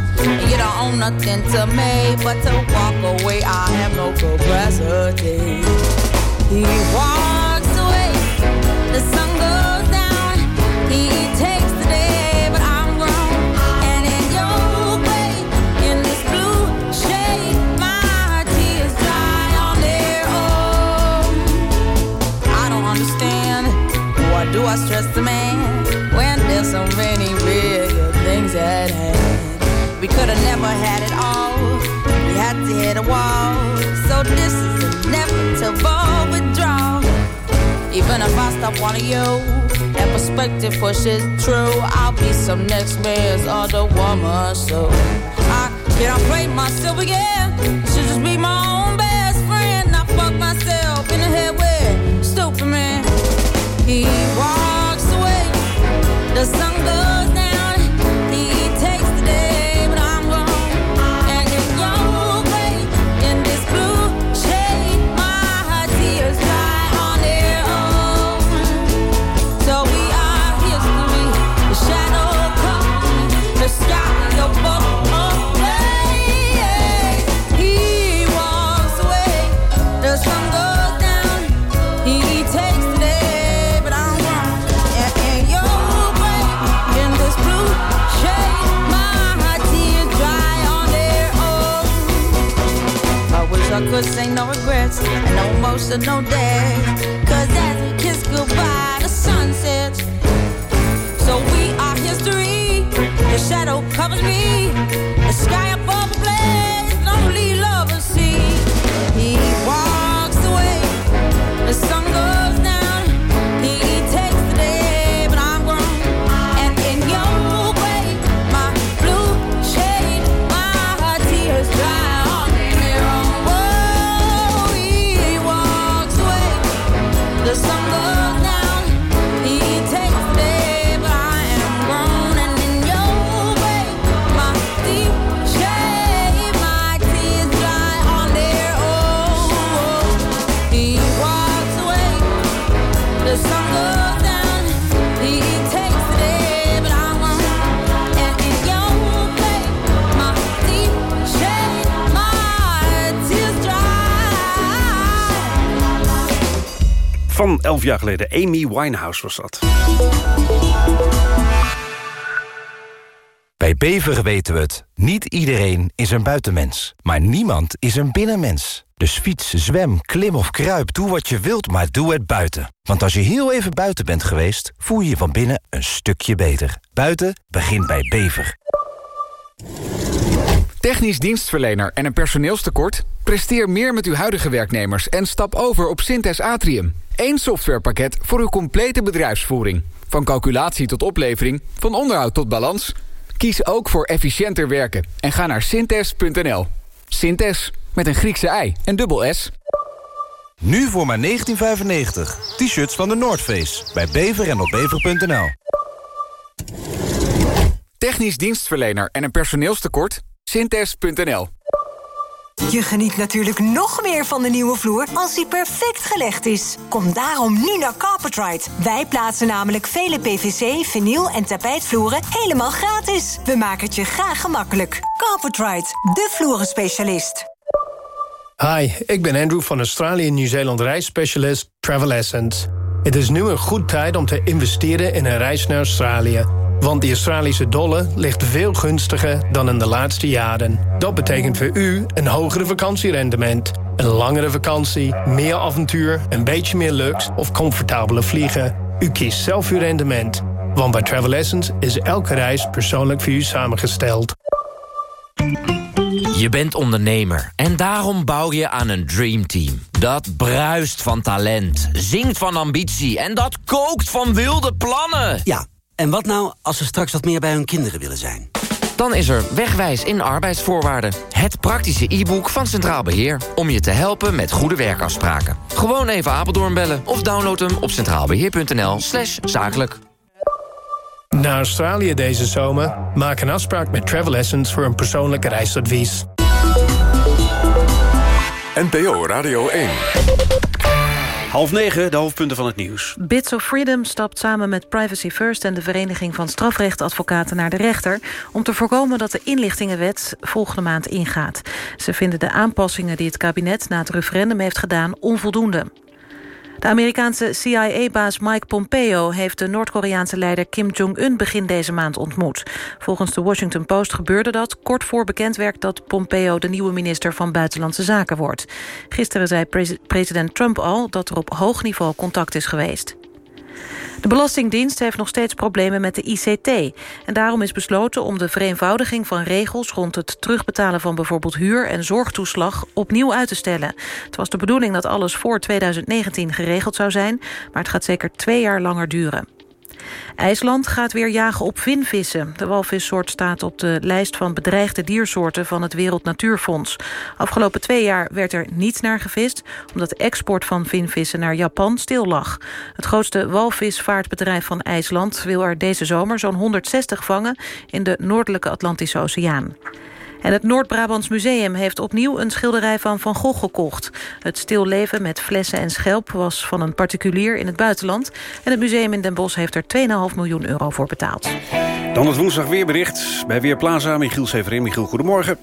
[SPEAKER 18] you don't own nothing to me but to walk away. I have no capacity. He walks could have never had it all. We had to hit a wall. So this is inevitable withdrawal. Even if I stop wanting you and perspective pushes true, I'll be some next man's other woman. So I can't play myself again. Should just be my own best friend. I fuck myself in the head with stupid man. He walks away. The sun goes could say no regrets and no emotional. Cause as we kiss goodbye, the sun sets. So we are history. The shadow covers me.
[SPEAKER 3] Van elf jaar geleden. Amy Winehouse was dat.
[SPEAKER 19] Bij Bever weten we het. Niet iedereen is een buitenmens. Maar niemand is een binnenmens. Dus fiets, zwem, klim of kruip, doe wat je wilt, maar doe het buiten. Want als je heel even buiten bent geweest... voel je je van binnen een stukje beter. Buiten begint bij Bever.
[SPEAKER 20] Technisch dienstverlener en een personeelstekort? Presteer meer met uw huidige werknemers en stap over op Synthes Atrium. Eén softwarepakket voor uw complete bedrijfsvoering. Van calculatie tot oplevering, van onderhoud tot balans. Kies ook voor efficiënter werken en ga naar synthes.nl. Synthes, met een Griekse ei en dubbel S.
[SPEAKER 19] Nu voor maar 19,95. T-shirts van de Noordface. Bij Bever en op bever.nl.
[SPEAKER 20] Technisch dienstverlener en een personeelstekort? Synthes.nl.
[SPEAKER 21] Je geniet natuurlijk nog meer van de nieuwe vloer als die perfect gelegd is. Kom daarom nu naar Carpetride. Wij plaatsen namelijk vele PVC, vinyl en tapijtvloeren helemaal gratis. We maken het je graag gemakkelijk. Carpetride, de vloerenspecialist.
[SPEAKER 22] Hi, ik ben Andrew van Australië Nieuw-Zeeland reisspecialist Travel Essence. Het is nu een goed tijd om te investeren in een reis naar Australië. Want de Australische dollar ligt veel gunstiger dan in de laatste jaren. Dat betekent voor u een hogere vakantierendement, een langere vakantie, meer avontuur, een beetje meer luxe of comfortabeler vliegen. U kiest zelf uw rendement. Want bij Travel Essence is elke reis persoonlijk voor u samengesteld.
[SPEAKER 6] Je bent ondernemer en daarom bouw je aan een dreamteam. Dat bruist van talent, zingt van ambitie en dat kookt van wilde plannen.
[SPEAKER 7] Ja, en wat nou als ze straks wat meer bij hun kinderen willen zijn?
[SPEAKER 6] Dan is er Wegwijs in arbeidsvoorwaarden. Het praktische e-book van Centraal Beheer. Om je te helpen met goede werkafspraken. Gewoon even Apeldoorn bellen of download hem op centraalbeheer.nl slash zakelijk.
[SPEAKER 22] Naar Australië deze zomer? Maak een afspraak met Travel Essence voor een persoonlijk reisadvies.
[SPEAKER 23] NPO Radio 1.
[SPEAKER 3] Half negen, de hoofdpunten van het nieuws.
[SPEAKER 4] Bits of Freedom stapt samen met Privacy First... en de Vereniging van Strafrechtadvocaten naar de rechter... om te voorkomen dat de inlichtingenwet volgende maand ingaat. Ze vinden de aanpassingen die het kabinet na het referendum heeft gedaan onvoldoende. De Amerikaanse CIA-baas Mike Pompeo heeft de Noord-Koreaanse leider Kim Jong-un begin deze maand ontmoet. Volgens de Washington Post gebeurde dat kort voor bekend werd dat Pompeo de nieuwe minister van Buitenlandse Zaken wordt. Gisteren zei president Trump al dat er op hoog niveau contact is geweest. De Belastingdienst heeft nog steeds problemen met de ICT. En daarom is besloten om de vereenvoudiging van regels... rond het terugbetalen van bijvoorbeeld huur- en zorgtoeslag opnieuw uit te stellen. Het was de bedoeling dat alles voor 2019 geregeld zou zijn... maar het gaat zeker twee jaar langer duren. IJsland gaat weer jagen op vinvissen. De walvissoort staat op de lijst van bedreigde diersoorten van het Wereld Natuurfonds. Afgelopen twee jaar werd er niets naar gevist... omdat de export van vinvissen naar Japan stil lag. Het grootste walvisvaartbedrijf van IJsland wil er deze zomer zo'n 160 vangen... in de noordelijke Atlantische Oceaan. En het Noord-Brabants Museum heeft opnieuw een schilderij van Van Gogh gekocht. Het stilleven met flessen en schelp was van een particulier in het buitenland. En het museum in Den Bosch heeft er 2,5 miljoen euro voor betaald.
[SPEAKER 3] Dan het woensdag weerbericht bij Weerplaza. Michiel Severin. Michiel, goedemorgen.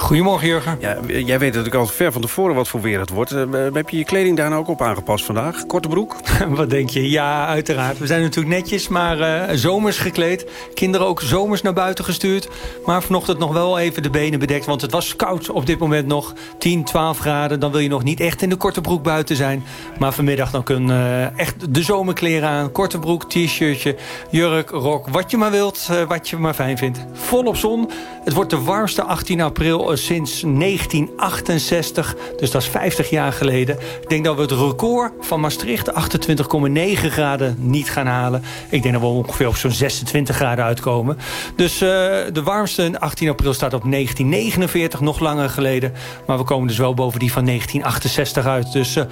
[SPEAKER 24] Goedemorgen, Jurgen.
[SPEAKER 3] Ja, jij weet natuurlijk al ver van tevoren wat voor weer het wordt. Uh, heb je je kleding daar nou ook op aangepast vandaag? Korte broek?
[SPEAKER 24] wat denk je? Ja, uiteraard. We zijn natuurlijk netjes, maar uh, zomers gekleed. Kinderen ook zomers naar buiten gestuurd. Maar vanochtend nog wel even de benen bedekt. Want het was koud op dit moment nog. 10, 12 graden. Dan wil je nog niet echt in de korte broek buiten zijn. Maar vanmiddag dan kun je uh, echt de zomerkleren aan. Korte broek, t-shirtje, jurk, rok. Wat je maar wilt, wat je maar fijn vindt. Volop zon. Het wordt de warmste 18 april sinds 1968. Dus dat is 50 jaar geleden. Ik denk dat we het record van Maastricht, 28,9 graden, niet gaan halen. Ik denk dat we ongeveer op zo'n 26 graden uitkomen. Dus uh, de warmste 18 april staat op 1949, nog langer geleden. Maar we komen dus wel boven die van 1968 uit. Dus uh,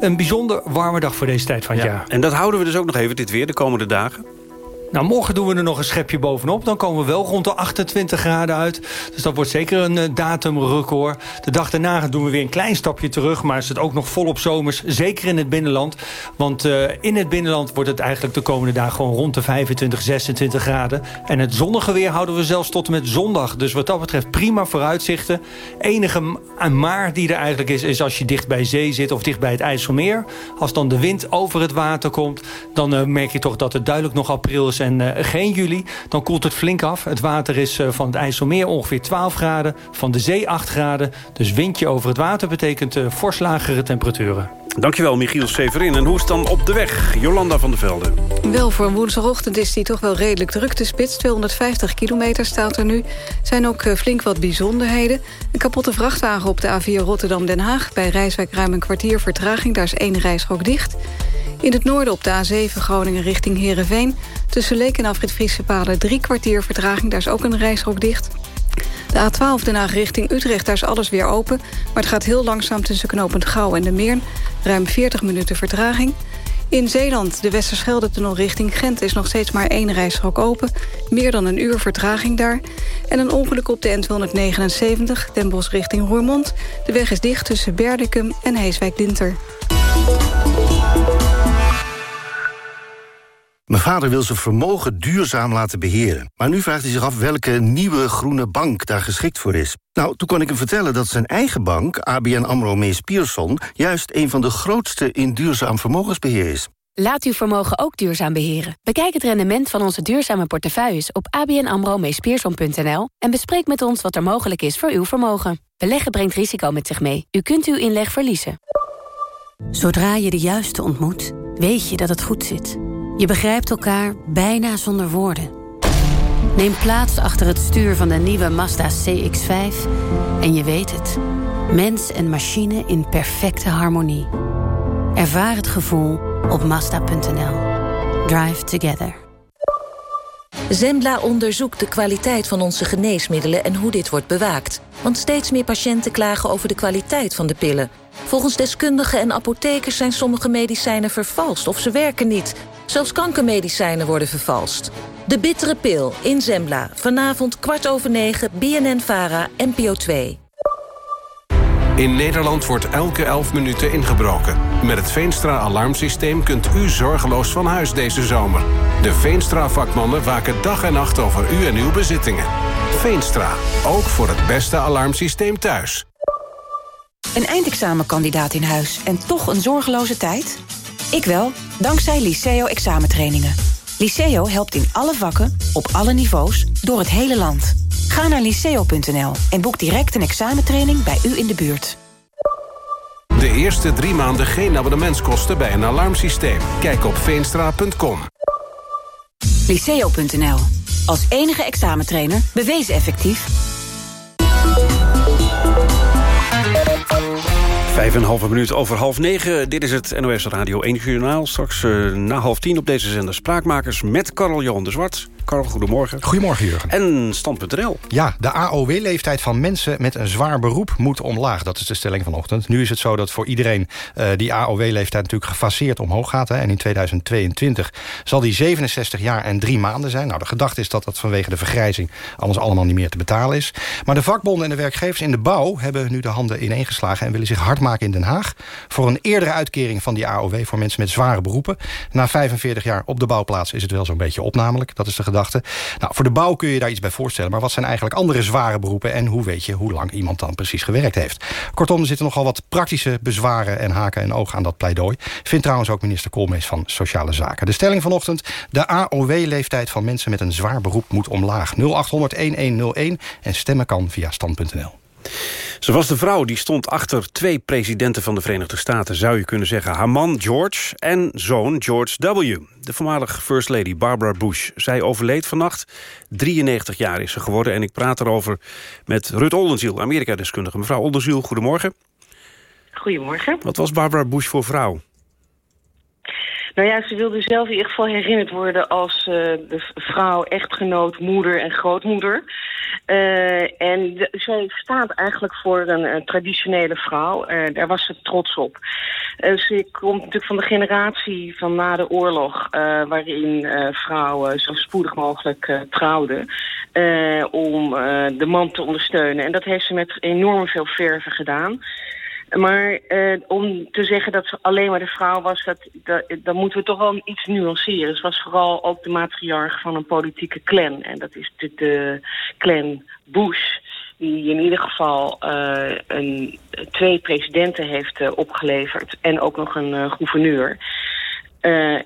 [SPEAKER 24] een bijzonder warme dag voor deze tijd van het
[SPEAKER 3] ja.
[SPEAKER 24] jaar.
[SPEAKER 3] En dat houden we dus ook nog even, dit weer, de komende dagen?
[SPEAKER 24] Nou, morgen doen we er nog een schepje bovenop. Dan komen we wel rond de 28 graden uit. Dus dat wordt zeker een uh, datumrecord. De dag daarna doen we weer een klein stapje terug. Maar is het ook nog volop zomers. Zeker in het binnenland. Want uh, in het binnenland wordt het eigenlijk de komende dagen... gewoon rond de 25, 26 graden. En het zonnige weer houden we zelfs tot en met zondag. Dus wat dat betreft prima vooruitzichten. Enige maar die er eigenlijk is... is als je dicht bij zee zit of dicht bij het IJsselmeer. Als dan de wind over het water komt... dan uh, merk je toch dat het duidelijk nog april is en uh, geen juli. Dan koelt het flink af. Het water is uh, van het IJsselmeer ongeveer 12 graden. Van de zee 8 graden. Dus windje over het water betekent uh, fors lagere temperaturen.
[SPEAKER 3] Dankjewel, Michiel Severin. En hoe is het dan op de weg? Jolanda van der Velde.
[SPEAKER 5] Wel, voor een woensdagochtend is die toch wel redelijk druk. De spits, 250 kilometer staat er nu. zijn ook flink wat bijzonderheden. Een kapotte vrachtwagen op de A4 Rotterdam-Den Haag. Bij Rijswijk ruim een kwartier vertraging. Daar is één reisrook dicht. In het noorden op de A7 Groningen richting Heerenveen. Tussen Leek en Afrit Friese Paden drie kwartier vertraging. Daar is ook een reisrook dicht. De A12 Den richting Utrecht, daar is alles weer open. Maar het gaat heel langzaam tussen knooppunt Gouw en de Meern. Ruim 40 minuten vertraging. In Zeeland, de Westerschelde-tunnel richting Gent... is nog steeds maar één reisrook open. Meer dan een uur vertraging daar. En een ongeluk op de N279, Den Bosch richting Roermond. De weg is dicht tussen Berdikum en Heeswijk-Dinter.
[SPEAKER 25] Mijn vader wil zijn vermogen duurzaam laten beheren. Maar nu vraagt hij zich af welke nieuwe groene bank daar geschikt voor is. Nou, toen kon ik hem vertellen dat zijn eigen bank, ABN AMRO Mees Pierson... juist een van de grootste in duurzaam vermogensbeheer is.
[SPEAKER 26] Laat uw vermogen ook duurzaam beheren. Bekijk het rendement van onze duurzame portefeuilles op abnamro-meespierson.nl... en bespreek met ons wat er mogelijk is voor uw vermogen. Beleggen brengt risico met zich mee. U kunt uw inleg verliezen.
[SPEAKER 27] Zodra je de juiste ontmoet, weet je dat het goed zit... Je begrijpt elkaar bijna zonder woorden. Neem plaats achter het stuur van de nieuwe Mazda CX-5 en je weet het. Mens en machine in perfecte harmonie. Ervaar het gevoel op Mazda.nl. Drive together.
[SPEAKER 28] Zembla onderzoekt de kwaliteit van onze geneesmiddelen en hoe dit wordt bewaakt. Want steeds meer patiënten klagen over de kwaliteit van de pillen. Volgens deskundigen en apothekers zijn sommige medicijnen vervalst of ze werken niet. Zelfs kankermedicijnen worden vervalst. De bittere pil in Zembla. Vanavond kwart over negen, BNN-VARA, NPO 2.
[SPEAKER 23] In Nederland wordt elke 11 minuten ingebroken. Met het Veenstra-alarmsysteem kunt u zorgeloos van huis deze zomer. De Veenstra-vakmannen waken dag en nacht over u en uw bezittingen. Veenstra, ook voor het beste alarmsysteem thuis.
[SPEAKER 29] Een eindexamenkandidaat in huis en toch een zorgeloze tijd? Ik wel, dankzij Liceo examentrainingen. Liceo helpt in alle vakken, op alle niveaus, door het hele land. Ga naar liceo.nl en boek direct een examentraining bij u in de buurt.
[SPEAKER 23] De eerste drie maanden geen abonnementskosten bij een alarmsysteem. Kijk op veenstra.com.
[SPEAKER 29] Liceo.nl. Als enige examentrainer bewezen effectief.
[SPEAKER 3] Vijf en een halve minuut over half negen. Dit is het NOS Radio 1 Journaal. Straks uh, na half tien op deze zender Spraakmakers met Karel Johan de Zwart. Karel, goedemorgen.
[SPEAKER 30] Goedemorgen, Jurgen.
[SPEAKER 3] En Stand.nl.
[SPEAKER 30] Ja, de AOW-leeftijd van mensen met een zwaar beroep moet omlaag. Dat is de stelling vanochtend. Nu is het zo dat voor iedereen uh, die AOW-leeftijd natuurlijk gefaseerd omhoog gaat. Hè. En in 2022 zal die 67 jaar en drie maanden zijn. Nou, de gedachte is dat dat vanwege de vergrijzing anders allemaal niet meer te betalen is. Maar de vakbonden en de werkgevers in de bouw hebben nu de handen ineengeslagen... en willen zich hard maken in Den Haag... voor een eerdere uitkering van die AOW voor mensen met zware beroepen. Na 45 jaar op de bouwplaats is het wel zo'n beetje op namelijk. Dat is de gedachte nou, voor de bouw kun je daar iets bij voorstellen. Maar wat zijn eigenlijk andere zware beroepen... en hoe weet je hoe lang iemand dan precies gewerkt heeft? Kortom, er zitten nogal wat praktische bezwaren... en haken en ogen aan dat pleidooi. Vindt trouwens ook minister Koolmees van Sociale Zaken. De stelling vanochtend... de AOW-leeftijd van mensen met een zwaar beroep moet omlaag. 0800-1101 en stemmen kan via stand.nl.
[SPEAKER 3] Ze was de vrouw die stond achter twee presidenten van de Verenigde Staten... zou je kunnen zeggen haar man George en zoon George W. De voormalige First Lady Barbara Bush. Zij overleed vannacht. 93 jaar is ze geworden. En ik praat erover met Rut Oldenziel, Amerika-deskundige. Mevrouw Oldenziel, goedemorgen.
[SPEAKER 31] Goedemorgen.
[SPEAKER 3] Wat was Barbara Bush voor vrouw?
[SPEAKER 31] Nou ja, ze wilde zelf in ieder geval herinnerd worden als uh, de vrouw, echtgenoot, moeder en grootmoeder. Uh, en de, zij staat eigenlijk voor een, traditionele vrouw. Uh, daar was ze trots op. ze komt natuurlijk van de generatie van na de oorlog... waarin vrouwen zo spoedig mogelijk trouwden... om de man te ondersteunen. En dat heeft ze met enorm veel verven gedaan... Maar uh, om te zeggen dat ze alleen maar de vrouw was, dat, dat, dan moeten we toch wel iets nuanceren. Ze was vooral ook de matriarch van een politieke clan. En dat is de, de clan Bush, die in ieder geval uh, een, twee presidenten heeft uh, opgeleverd. En ook nog een gouverneur.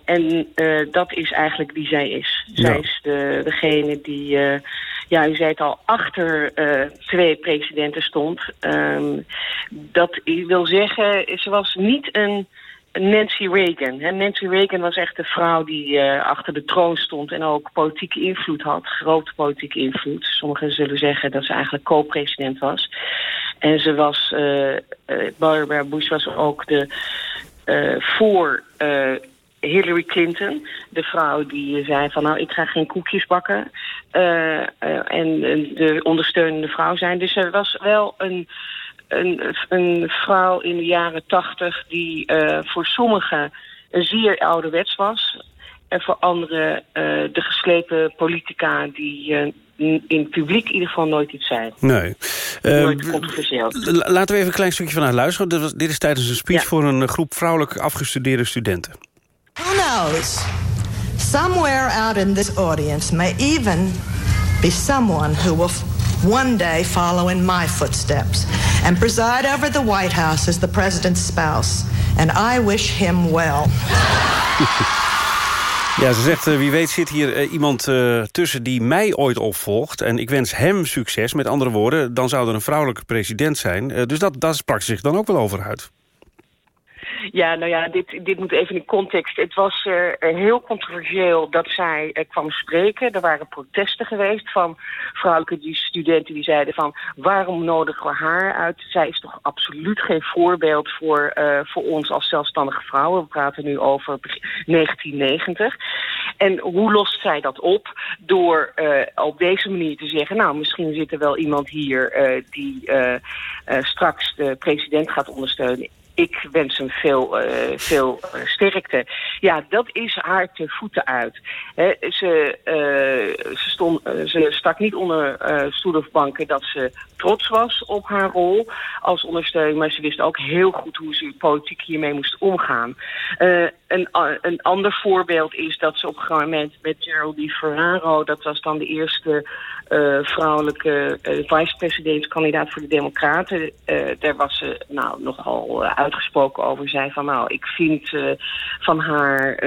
[SPEAKER 31] En dat is eigenlijk wie zij is. Ja. Zij is de, degene die, ja, u zei het al, achter twee presidenten stond. Um, dat wil zeggen, ze was niet een Nancy Reagan. Nancy Reagan was echt de vrouw die achter de troon stond... en ook politieke invloed had, grote politieke invloed. Sommigen zullen zeggen dat ze eigenlijk co-president was. En ze was, Barbara Bush was ook de... voor Hillary Clinton, de vrouw die zei van nou ik ga geen koekjes bakken uh, uh, en de ondersteunende vrouw zijn. Dus er was wel een, een, een vrouw in de jaren tachtig die uh, voor sommigen zeer ouderwets was en voor anderen de geslepen politica die in het publiek in ieder geval nooit iets zei.
[SPEAKER 3] Nee.
[SPEAKER 31] Nooit uh, controversieel.
[SPEAKER 3] Laten we even een klein stukje vanuit luisteren. Dit, was, dit is tijdens een speech ja. voor een groep vrouwelijk afgestudeerde studenten.
[SPEAKER 32] Who knows? Somewhere out in this audience may even be someone who will one day follow in my footsteps and preside over the White House as the president's spouse. And I wish him well.
[SPEAKER 3] Ja, ze zegt, uh, wie weet zit hier uh, iemand uh, tussen die mij ooit opvolgt... en ik wens hem succes. Met andere woorden, dan zou er een vrouwelijke president zijn. dus dat, dat sprak zich dan ook wel over uit.
[SPEAKER 31] Ja, nou ja, dit, dit moet even in context. Het was uh, heel controversieel dat zij uh, kwam spreken. Er waren protesten geweest van vrouwelijke die studenten die zeiden van... waarom nodigen we haar uit? Zij is toch absoluut geen voorbeeld voor, uh, voor ons als zelfstandige vrouwen. We praten nu over 1990. En hoe lost zij dat op? Door op deze manier te zeggen... nou, misschien zit er wel iemand hier die straks de president gaat ondersteunen ik wens hem veel, uh, veel uh, sterkte. Ja, dat is haar te voeten uit. ze, uh, ze, stond, ze stak niet onder stoel of banken dat ze trots was op haar rol als ondersteuning. Maar ze wist ook heel goed hoe ze politiek hiermee moest omgaan. een, een ander voorbeeld is dat ze op een gegeven moment met Geraldine Ferraro... dat was dan de eerste vrouwelijke vice-presidentskandidaat voor de Democraten. daar was ze nou, nogal uitgesproken over. Zei van nou, ik vind van haar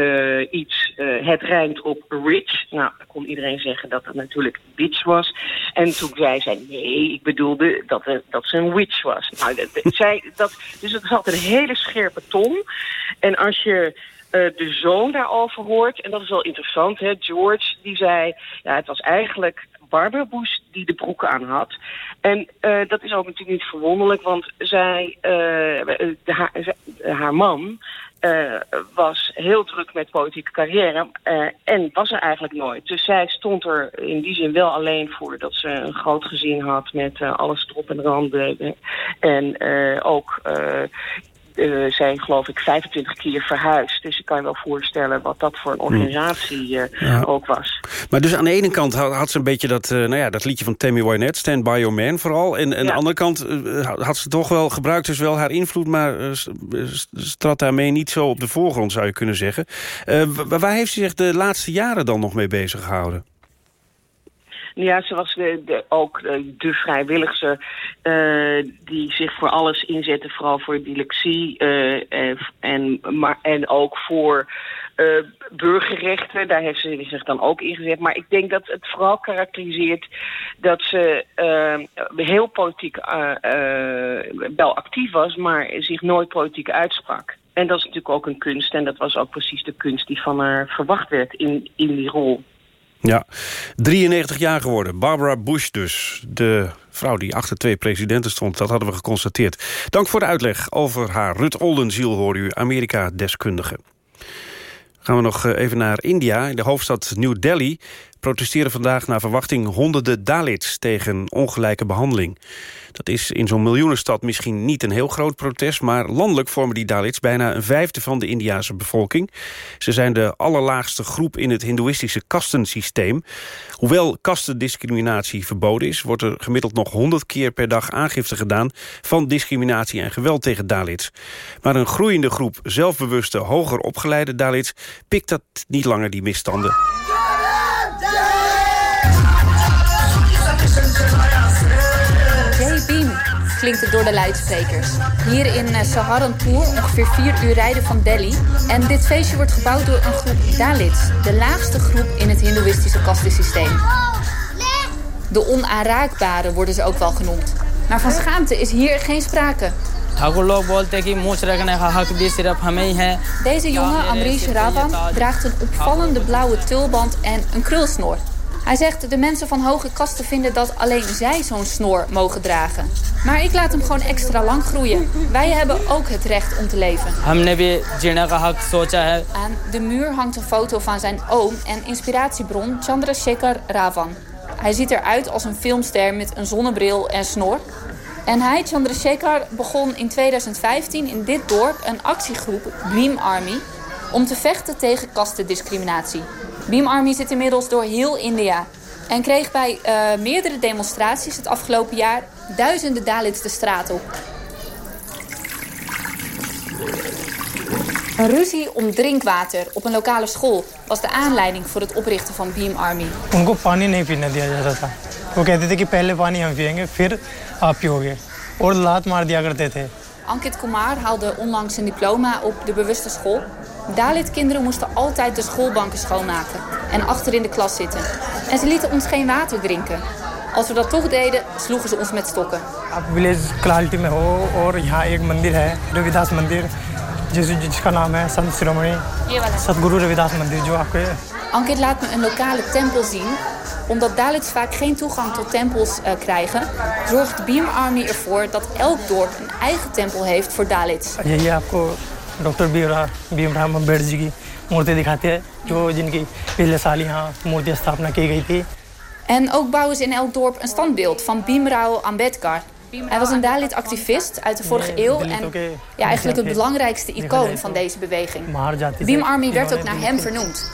[SPEAKER 31] iets, het rijmt op rich. Nou, dan kon iedereen zeggen dat het natuurlijk bitch was. En toen zei zij, nee, ik bedoelde dat, dat ze een witch was. Nou, dat, zij, dat, dus het altijd een hele scherpe tong. En als je de zoon daarover hoort, en dat is wel interessant, hè, George, die zei, ja, het was eigenlijk Barbara Bush die de broeken aan had. En uh, dat is ook natuurlijk niet verwonderlijk, want zij, uh, de, haar, haar, man was heel druk met politieke carrière en was er eigenlijk nooit. Dus zij stond er in die zin wel alleen voor dat ze een groot gezin had met alles erop en randen. En ook uh, zijn geloof ik 25 keer verhuisd. Dus je kan je wel voorstellen wat dat voor een hm. organisatie uh, ook was.
[SPEAKER 3] Maar dus aan de ene kant had, had ze een beetje dat, uh, nou ja, dat liedje van Tammy Wynette... Stand By Your Man vooral. En, en aan de andere kant had ze toch wel gebruikt dus wel haar invloed... maar trad daarmee niet zo op de voorgrond, zou je kunnen zeggen. waar heeft ze zich de laatste jaren dan nog mee bezig gehouden?
[SPEAKER 31] Ja, ze was de, ook de vrijwilligste uh, die zich voor alles inzette. Vooral voor dyslexie uh, en, maar, en ook voor burgerrechten. Daar heeft ze zich dan ook ingezet. Maar ik denk dat het vooral karakteriseert dat ze heel politiek wel actief was... maar zich nooit politiek uitsprak. En dat is natuurlijk ook een kunst. En dat was ook precies de kunst die van haar verwacht werd in, in die rol.
[SPEAKER 3] Ja, 93 jaar geworden. Barbara Bush dus. De vrouw die achter twee presidenten stond, dat hadden we geconstateerd. Dank voor de uitleg over haar. Rut Oldenziel hoor u, Amerika-deskundige. Gaan we nog eh, even naar India. In de hoofdstad New Delhi protesteren vandaag naar verwachting honderden Dalits tegen ongelijke behandeling. Dat is in zo'n miljoenenstad misschien niet een heel groot protest... maar landelijk vormen die Dalits bijna een vijfde van de Indiase bevolking. Ze zijn de allerlaagste groep in het hindoeïstische kastensysteem. Hoewel kastendiscriminatie verboden is... wordt er gemiddeld nog honderd keer per dag aangifte gedaan... van discriminatie en geweld tegen Dalits. Maar een groeiende groep zelfbewuste, hoger opgeleide Dalits... pikt dat niet langer die misstanden.
[SPEAKER 33] Klinkt het door de luidsprekers. Hier in uh, Saharanpur, ongeveer vier uur rijden van Delhi. En dit feestje wordt gebouwd door een groep Dalits. De laagste groep in het hindoeïstische kastensysteem. De onaanraakbaren worden ze ook wel genoemd. Maar van schaamte is hier geen sprake. Deze jongen, Amrish Ravan, draagt een opvallende blauwe tulband en een krulsnor. Hij zegt de mensen van hoge kasten vinden dat alleen zij zo'n snor mogen dragen. Maar ik laat hem gewoon extra lang groeien. Wij hebben ook het recht om te leven. Aan de muur hangt een foto van zijn oom en inspiratiebron Chandrasekhar Ravan. Hij ziet eruit als een filmster met een zonnebril en snor. En hij, Chandrasekhar, begon in 2015 in dit dorp een actiegroep Beam Army... om te vechten tegen kastendiscriminatie. Beam Army zit inmiddels door heel India. En kreeg bij uh, meerdere demonstraties het afgelopen jaar duizenden Dalits de straat op. Een ruzie om drinkwater op een lokale school was de aanleiding voor het oprichten van Beam Army. उनको पानी नहीं पीने दिया जाता था वो कहते थे कि पहले पानी हम पिएंगे फिर आप पियोगे और लात मार दिया करते थे Ankit Kumar haalde onlangs een diploma op de bewuste school. Dalit-kinderen moesten altijd de schoolbanken schoonmaken en achter in de klas zitten. En ze lieten ons geen water drinken. Als we dat toch deden, sloegen ze ons met stokken. village Kralti में हो और यहाँ एक मंदिर है रविदास मंदिर जिसका नाम है संत शिरोमणि सतगुरु रविदास मंदिर जो आपके Ankit laat me een lokale tempel zien omdat Dalits vaak geen toegang tot tempels uh, krijgen, zorgt de Beam Army ervoor dat elk dorp een eigen tempel heeft voor Dalits. doctor Bhimrao Bhimrao Ambedkar ji की मूर्ति दिखाते हैं जो जिनकी पिछले साल यहाँ मूर्ति स्थापना की गई थी।
[SPEAKER 34] And ook bouwen ze in elk dorp een standbeeld van Bhimrao Ambedkar, Hij was een Dalit-activist uit de vorige eeuw en ja, eigenlijk het belangrijkste icoon van deze beweging. Beam Army werd ook naar hem vernoemd.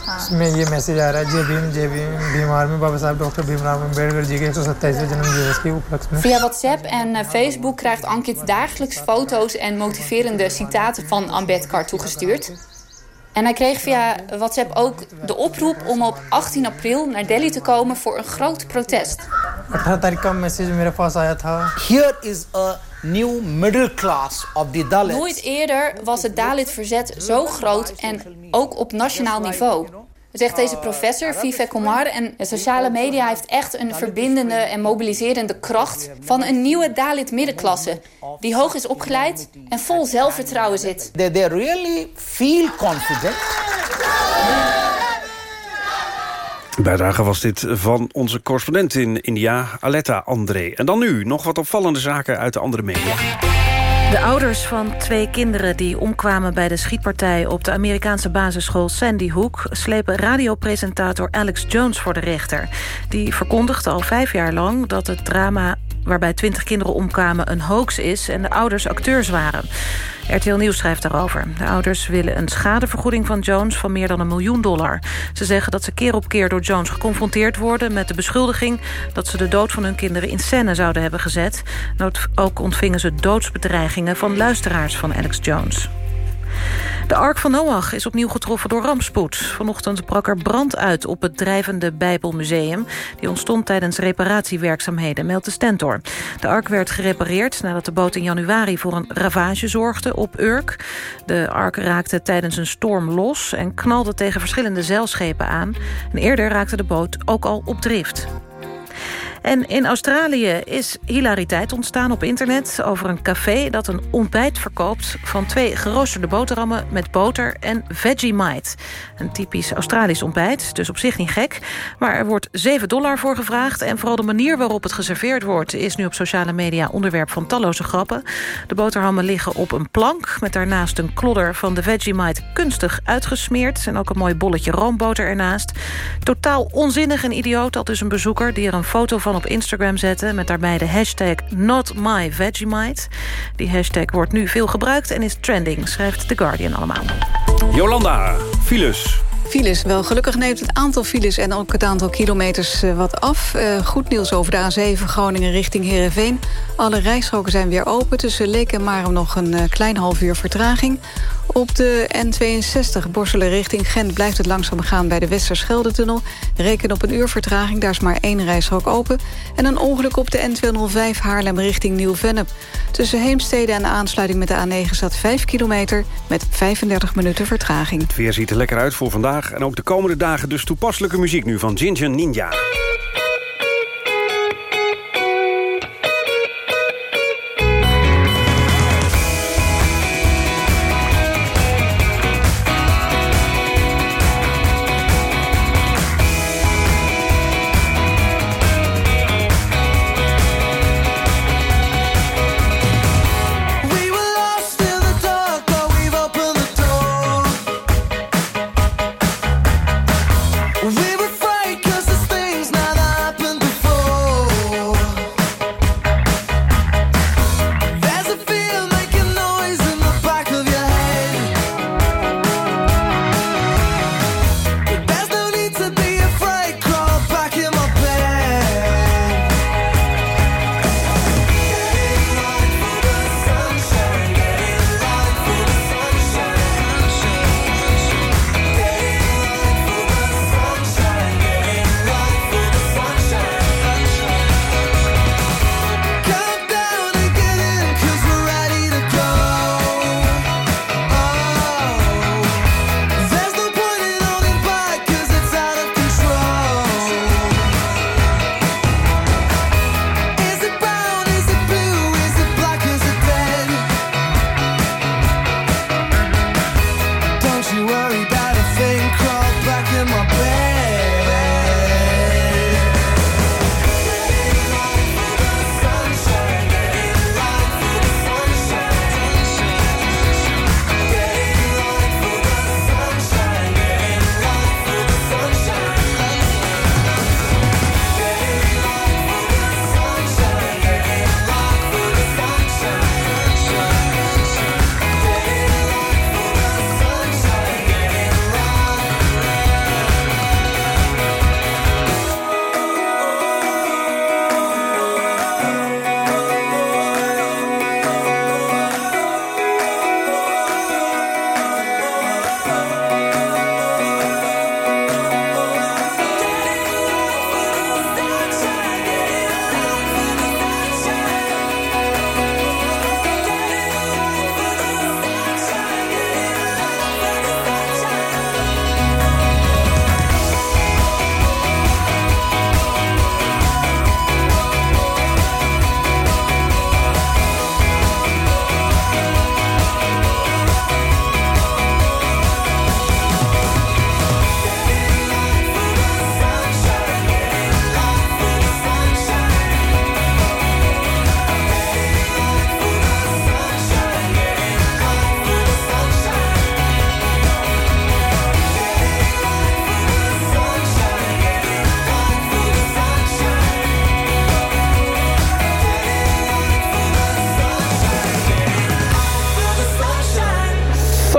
[SPEAKER 34] Via WhatsApp en eh, Facebook krijgt Ankit dagelijks foto's en motiverende citaten van Ambedkar toegestuurd. En hij kreeg via WhatsApp ook de oproep om op 18 april naar Delhi te komen voor een groot protest.
[SPEAKER 35] Here is a new middle class of the Dalits.
[SPEAKER 34] Nooit eerder was het Dalit-verzet zo groot en ook op nationaal niveau. Zegt deze professor, Vivek Kumar. En sociale media heeft echt een verbindende en mobiliserende kracht... van een nieuwe Dalit-middenklasse... die hoog is opgeleid en vol zelfvertrouwen zit.
[SPEAKER 35] They, they really feel confident.
[SPEAKER 3] Bijdrage was dit van onze correspondent in India, Aletta André. En dan nu nog wat opvallende zaken uit de andere media.
[SPEAKER 4] De ouders van twee kinderen die omkwamen bij de schietpartij... op de Amerikaanse basisschool Sandy Hook... slepen radiopresentator Alex Jones voor de rechter. Die verkondigde al vijf jaar lang dat het drama waarbij twintig kinderen omkwamen een hoax is... en de ouders acteurs waren. RTL Nieuws schrijft daarover. De ouders willen een schadevergoeding van Jones van meer dan een miljoen dollar. Ze zeggen dat ze keer op keer door Jones geconfronteerd worden... met de beschuldiging dat ze de dood van hun kinderen in scène zouden hebben gezet. Ook ontvingen ze doodsbedreigingen van luisteraars van Alex Jones. De Ark van Noach is opnieuw getroffen door rampspoed. Vanochtend brak er brand uit op het drijvende Bijbelmuseum. Die ontstond tijdens reparatiewerkzaamheden, meldt de Stentor. De Ark werd gerepareerd nadat de boot in januari voor een ravage zorgde op Urk. De Ark raakte tijdens een storm los en knalde tegen verschillende zeilschepen aan. En eerder raakte de boot ook al op drift. En in Australië is hilariteit ontstaan op internet... over een café dat een ontbijt verkoopt... van twee geroosterde boterhammen met boter en Vegemite. Een typisch Australisch ontbijt, dus op zich niet gek. Maar er wordt 7 dollar voor gevraagd... en vooral de manier waarop het geserveerd wordt... is nu op sociale media onderwerp van talloze grappen. De boterhammen liggen op een plank... met daarnaast een klodder van de Vegemite kunstig uitgesmeerd... en ook een mooi bolletje roomboter ernaast. Totaal onzinnig en idioot, al dus een bezoeker... die er een foto van op Instagram zetten... met daarbij de hashtag NotMyVegemite. Die hashtag wordt nu veel gebruikt en is trending, schrijft The Guardian allemaal.
[SPEAKER 3] Jolanda, files.
[SPEAKER 5] Files, wel gelukkig neemt het aantal files en ook het aantal kilometers eh, wat af. Uh, goed nieuws over de A7 Groningen richting Heerenveen. Alle rijstroken zijn weer open. Tussen Leek en Marum nog een uh, klein half uur vertraging. Op de N62 Borselen richting Gent blijft het langzaam gaan bij de Westerschelde-tunnel. Reken op een uur vertraging, daar is maar één rijstrook open. En een ongeluk op de N205 Haarlem richting Nieuw-Vennep. Tussen Heemstede en de aansluiting met de A9 staat 5 kilometer... met 35 minuten vertraging.
[SPEAKER 3] Het weer ziet er lekker uit voor vandaag en ook de komende dagen... dus toepasselijke muziek nu van Ginger Ninja.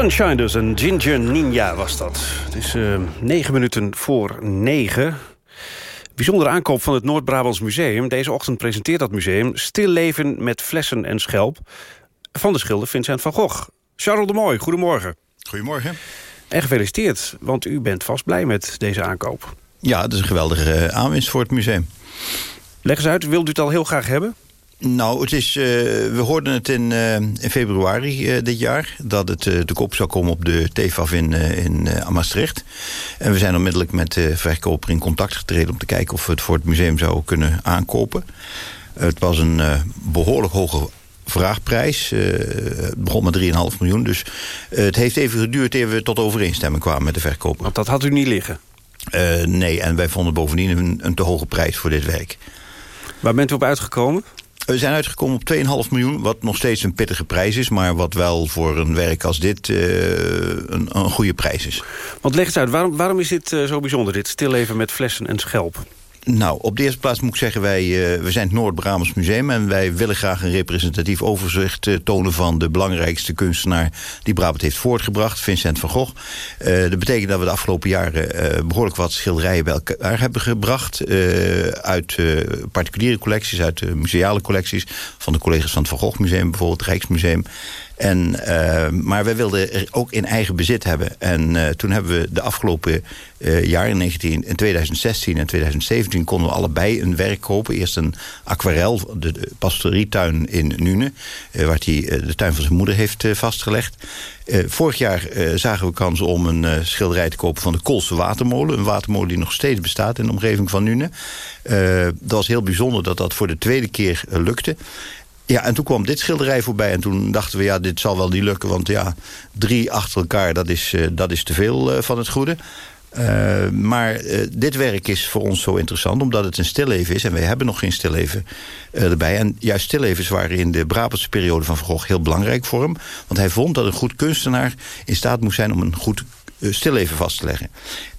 [SPEAKER 3] Sunshine dus, een Ginger Ninja was dat. Het is uh, negen minuten voor negen. Bijzondere aankoop van het Noord-Brabants Museum. Deze ochtend presenteert dat museum Stil leven met flessen en schelp... van de schilder Vincent van Gogh. Charles de Mooi, goedemorgen.
[SPEAKER 36] Goedemorgen.
[SPEAKER 3] En gefeliciteerd, want u bent vast blij met deze aankoop.
[SPEAKER 36] Ja, het is een geweldige uh, aanwinst voor het museum.
[SPEAKER 3] Leg eens uit, wilt u het al heel graag hebben?
[SPEAKER 36] Nou, het is, uh, we hoorden het in, uh, in februari uh, dit jaar... dat het te koop zou komen op de TFAF in, in Maastricht. En we zijn onmiddellijk met de verkoper in contact getreden... om te kijken of we het voor het museum zouden kunnen aankopen. Het was een behoorlijk hoge vraagprijs. het begon met 3,5 miljoen. Dus het heeft even geduurd eer we tot overeenstemming kwamen met de verkoper.
[SPEAKER 3] Want dat had u niet liggen?
[SPEAKER 36] nee, en wij vonden bovendien een, een te hoge prijs voor dit werk.
[SPEAKER 3] Waar bent u op uitgekomen?
[SPEAKER 36] We zijn uitgekomen op 2,5 miljoen, wat nog steeds een pittige prijs is... maar wat wel voor een werk als dit uh, een, een, goede prijs is.
[SPEAKER 3] Want leg eens uit, waarom, waarom is dit uh, zo bijzonder, dit stilleven met flessen en schelp?
[SPEAKER 36] Nou, op de eerste plaats moet ik zeggen, wij uh, we zijn het Noord-Brabants Museum... en wij willen graag een representatief overzicht uh, tonen... van de belangrijkste kunstenaar die Brabant heeft voortgebracht, Vincent van Gogh. Uh, dat betekent dat we de afgelopen jaren behoorlijk wat schilderijen bij elkaar hebben gebracht... uit particuliere collecties, uit museale collecties... van de collega's van het Van Gogh Museum, bijvoorbeeld het Rijksmuseum... En, uh, maar wij wilden er ook in eigen bezit hebben. En uh, toen hebben we de afgelopen uh, jaar, in, 19, in 2016 en 2017... konden we allebei een werk kopen. Eerst een aquarel, de, de pastorietuin in Nune... waar hij de tuin van zijn moeder heeft vastgelegd. vorig jaar zagen we kans om een schilderij te kopen van de Koolse Watermolen. Een watermolen die nog steeds bestaat in de omgeving van Nune. dat was heel bijzonder dat dat voor de tweede keer lukte. Ja, en toen kwam dit schilderij voorbij. En toen dachten we, ja, dit zal wel niet lukken. Want ja, drie achter elkaar, dat is, uh, dat is te veel uh, van het goede. Uh, maar dit werk is voor ons zo interessant... omdat het een stilleven is. En wij hebben nog geen stilleven erbij. En juist stillevens waren in de Brabantse periode van Gogh... heel belangrijk voor hem. Want hij vond dat een goed kunstenaar in staat moest zijn... om een goed stilleven vast te leggen.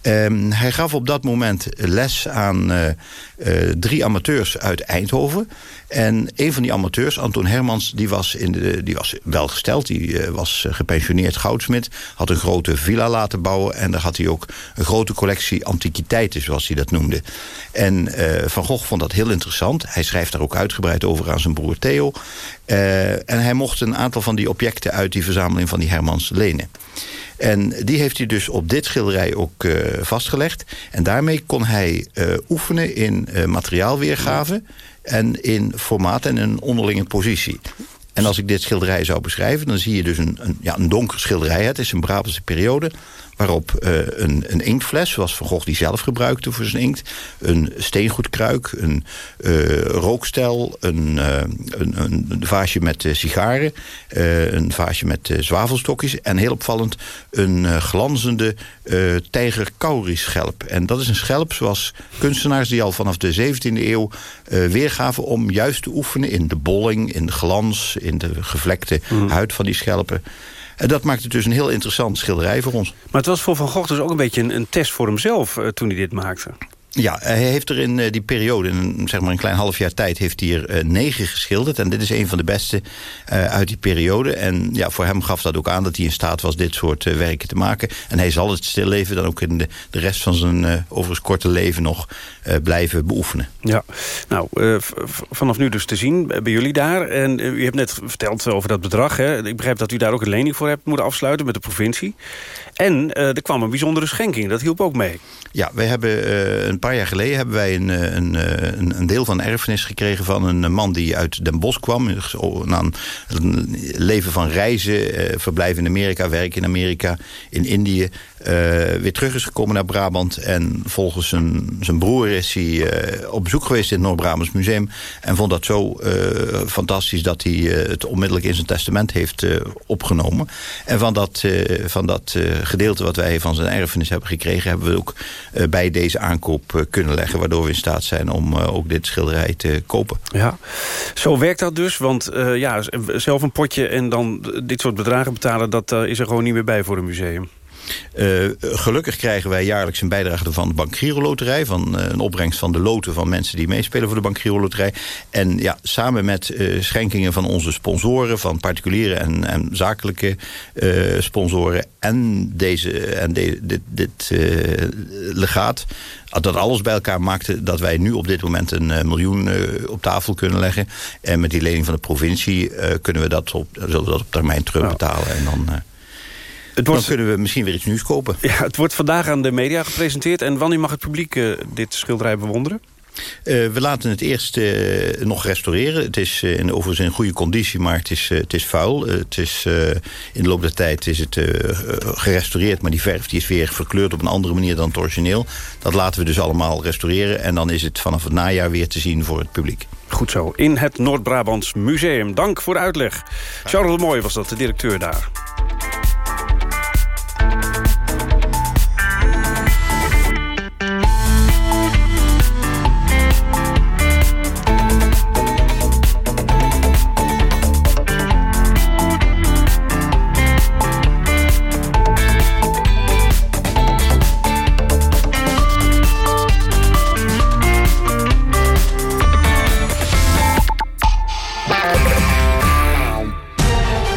[SPEAKER 36] Um, hij gaf op dat moment les aan uh, uh, drie amateurs uit Eindhoven. En een van die amateurs, Anton Hermans, die was, in de, die was welgesteld. Die uh, was gepensioneerd goudsmid. Had een grote villa laten bouwen. En daar had hij ook een grote collectie antiquiteiten, zoals hij dat noemde. En Van Gogh vond dat heel interessant. Hij schrijft daar ook uitgebreid over aan zijn broer Theo. en hij mocht een aantal van die objecten uit die verzameling van die Hermans lenen. En die heeft hij dus op dit schilderij ook uh, vastgelegd. En daarmee kon hij uh, oefenen in uh, materiaalweergave... en in formaat en een onderlinge positie. En als ik dit schilderij zou beschrijven... dan zie je dus een, een, ja, een donker schilderij. Het is een Brabantse periode waarop uh, een, een inktfles, zoals Van Gogh die zelf gebruikte voor zijn inkt... een steengoedkruik, een uh, rookstel, een, uh, een, een, vaasje met sigaren... een vaasje met zwavelstokjes en heel opvallend een glanzende tijger schelp. En dat is een schelp zoals kunstenaars die al vanaf de 17e eeuw weergaven... om juist te oefenen in de bolling, in de glans, in de gevlekte mm. huid van die schelpen... En dat maakt het dus een heel interessant schilderij voor ons.
[SPEAKER 3] Maar het was voor Van Gogh dus ook een beetje een, een test voor hemzelf... Uh, toen hij dit maakte.
[SPEAKER 36] Ja, hij heeft er in uh, die periode, in zeg maar een klein half jaar tijd... heeft hij er uh, negen geschilderd. En dit is een van de beste uit die periode. En ja, voor hem gaf dat ook aan dat hij in staat was... dit soort werken te maken. En hij zal het stilleven dan ook in de, de rest van zijn overigens korte leven nog blijven beoefenen.
[SPEAKER 3] Ja, nou, vanaf nu dus te zien bij jullie daar. En u hebt net verteld over dat bedrag. Hè. Ik begrijp dat u daar ook een lening voor hebt moeten afsluiten met de provincie. En er kwam een bijzondere schenking, dat hielp ook mee.
[SPEAKER 36] Ja, wij hebben een paar jaar geleden hebben wij een, een, een, een deel van de erfenis gekregen van een man die uit Den Bosch kwam. Na een leven van reizen, verblijf in Amerika, werk in Amerika, in Indië. Weer terug is gekomen naar Brabant. En volgens zijn, zijn broer is hij op bezoek geweest in het Noord-Brabants Museum. En vond dat zo fantastisch dat hij het onmiddellijk in zijn testament heeft opgenomen. En van dat, van dat gedeelte wat wij van zijn erfenis hebben gekregen... hebben we ook bij deze aankoop kunnen leggen. Waardoor we in staat zijn om ook dit schilderij te kopen.
[SPEAKER 3] Ja, zo werkt dat dus. Want ja, zelf een potje en dan dit soort bedragen betalen... dat is er gewoon niet meer bij voor een museum.
[SPEAKER 36] Uh, gelukkig krijgen wij jaarlijks een bijdrage van de Bank Giro Loterij... van uh, een opbrengst van de loten van mensen die meespelen voor de Bank Giro Loterij. En ja, samen met uh, schenkingen van onze sponsoren... van particuliere en, en zakelijke sponsoren... en, deze, en dit, legaat dat alles bij elkaar maakte dat wij nu op dit moment een miljoen op tafel kunnen leggen. En met die lening van de provincie kunnen we dat op, zullen we dat op termijn terugbetalen. En dan, het wordt, dan kunnen we misschien weer iets nieuws kopen.
[SPEAKER 3] Ja, het wordt vandaag aan de media gepresenteerd. En wanneer mag het publiek dit schilderij bewonderen?
[SPEAKER 36] Uh, we laten het eerst uh, nog restaureren. Het is uh, in, overigens in goede conditie, maar het is, het is vuil. het is, in de loop der tijd is het gerestaureerd... maar die verf die is weer verkleurd op een andere manier dan het origineel. Dat laten we dus allemaal restaureren. En dan is het vanaf het najaar weer te zien voor het publiek.
[SPEAKER 3] Goed zo, in het Noord-Brabants Museum. Dank voor de uitleg. Charles de Mooi was dat, de directeur daar.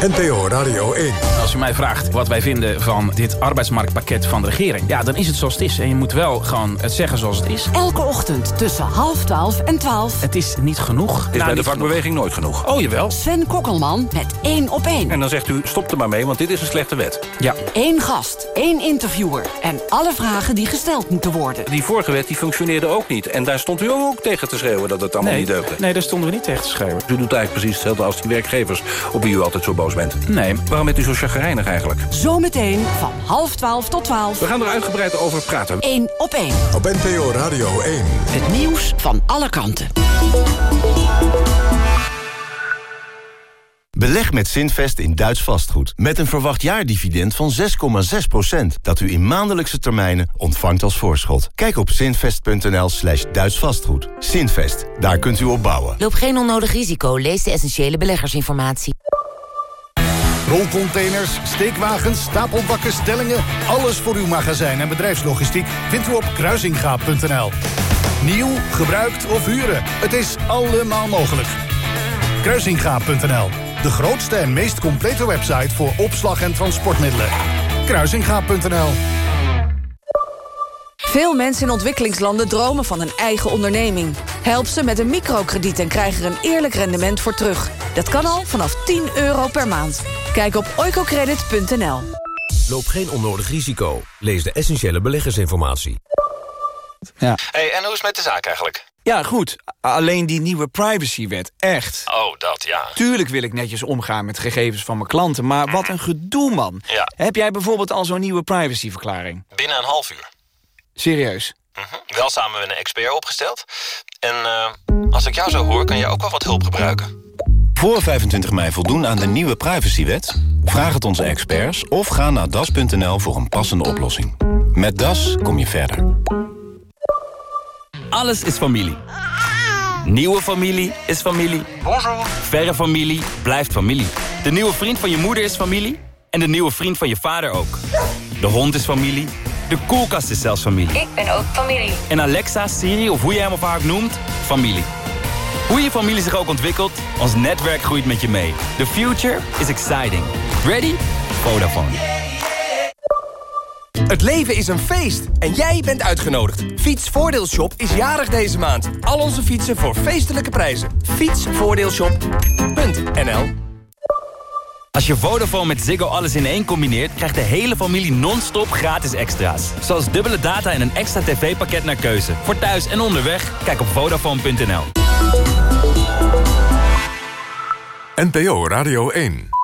[SPEAKER 37] NPO Radio 1.
[SPEAKER 38] Als u mij vraagt wat wij vinden van dit arbeidsmarktpakket van de regering... ja, dan is het zoals het is. En je moet wel gewoon het zeggen zoals het is.
[SPEAKER 39] Elke ochtend tussen half twaalf en twaalf.
[SPEAKER 38] Het is niet genoeg.
[SPEAKER 40] Is nou, bij de vakbeweging nooit genoeg.
[SPEAKER 38] Oh, jawel.
[SPEAKER 39] Sven Kokkelman met één op één.
[SPEAKER 40] En dan zegt u, stop er maar mee, want dit is een slechte wet.
[SPEAKER 38] Ja.
[SPEAKER 39] Eén gast, één interviewer en alle vragen die gesteld moeten worden.
[SPEAKER 40] Die vorige wet die functioneerde ook niet. En daar stond u ook tegen te schreeuwen dat het allemaal
[SPEAKER 38] nee,
[SPEAKER 40] niet deugde.
[SPEAKER 38] Nee, daar stonden we niet tegen te schreeuwen.
[SPEAKER 40] U doet eigenlijk precies hetzelfde als die werkgevers op wie u altijd zo boos bent.
[SPEAKER 38] Nee.
[SPEAKER 40] Waarom bent u zo chagrijnig eigenlijk?
[SPEAKER 39] Zometeen van half twaalf tot twaalf.
[SPEAKER 40] We gaan er uitgebreid over praten.
[SPEAKER 39] Eén op één.
[SPEAKER 37] Op NPO Radio 1.
[SPEAKER 39] Het nieuws van alle kanten.
[SPEAKER 25] Beleg met Zinvest in Duits vastgoed. Met een verwacht jaardividend van 6,6%. Dat u in maandelijkse termijnen ontvangt als voorschot. Kijk op zinvest.nl slash Duits vastgoed. Zinvest, daar kunt u op bouwen.
[SPEAKER 41] Loop geen onnodig risico. Lees de essentiële beleggersinformatie.
[SPEAKER 37] Rolcontainers, steekwagens, stapelbakken, stellingen... alles voor uw magazijn en bedrijfslogistiek vindt u op kruisingaap.nl. Nieuw, gebruikt of huren, het is allemaal mogelijk. Kruisingaap.nl, de grootste en meest complete website... voor opslag en transportmiddelen. Kruisingaap.nl
[SPEAKER 42] Veel mensen in ontwikkelingslanden dromen van een eigen onderneming. Help ze met een microkrediet en krijg er een eerlijk rendement voor terug. Dat kan al vanaf 10 euro per maand. Kijk op oicocredit.nl.
[SPEAKER 43] Loop geen onnodig risico. Lees de essentiële beleggersinformatie.
[SPEAKER 44] Ja. Hey, en hoe is het met de zaak eigenlijk?
[SPEAKER 20] Ja, goed. Alleen die nieuwe privacywet, echt.
[SPEAKER 44] Oh, dat, ja.
[SPEAKER 20] Tuurlijk wil ik netjes omgaan met gegevens van mijn klanten... maar wat een gedoe, man.
[SPEAKER 44] Ja.
[SPEAKER 20] Heb jij bijvoorbeeld al zo'n nieuwe privacyverklaring?
[SPEAKER 44] Binnen een half uur.
[SPEAKER 20] Serieus?
[SPEAKER 44] Mm -hmm. Wel samen met een expert opgesteld. En uh, als ik jou zo hoor, kan je ook wel wat hulp gebruiken.
[SPEAKER 43] Voor 25 mei voldoen aan de nieuwe privacywet? Vraag het onze experts of ga naar das.nl voor een passende oplossing. Met Das kom je verder.
[SPEAKER 45] Alles is familie. Nieuwe familie is familie.
[SPEAKER 44] Bonjour.
[SPEAKER 45] Verre familie blijft familie. De nieuwe vriend van je moeder is familie. En de nieuwe vriend van je vader ook. De hond is familie. De koelkast is zelfs familie.
[SPEAKER 46] Ik ben ook familie.
[SPEAKER 45] En Alexa, Siri of hoe je hem of haar ook noemt, familie. Hoe je familie zich ook ontwikkelt, ons netwerk groeit met je mee. The future is exciting. Ready? Vodafone.
[SPEAKER 47] Het leven is een feest en jij bent uitgenodigd. Fietsvoordeelshop is jarig deze maand. Al onze fietsen voor feestelijke prijzen. Fietsvoordeelshop.nl
[SPEAKER 45] Als je Vodafone met Ziggo alles in één combineert... krijgt de hele familie non-stop gratis extra's. Zoals dubbele data en een extra tv-pakket naar keuze. Voor thuis en onderweg, kijk op Vodafone.nl.
[SPEAKER 37] NPO Radio 1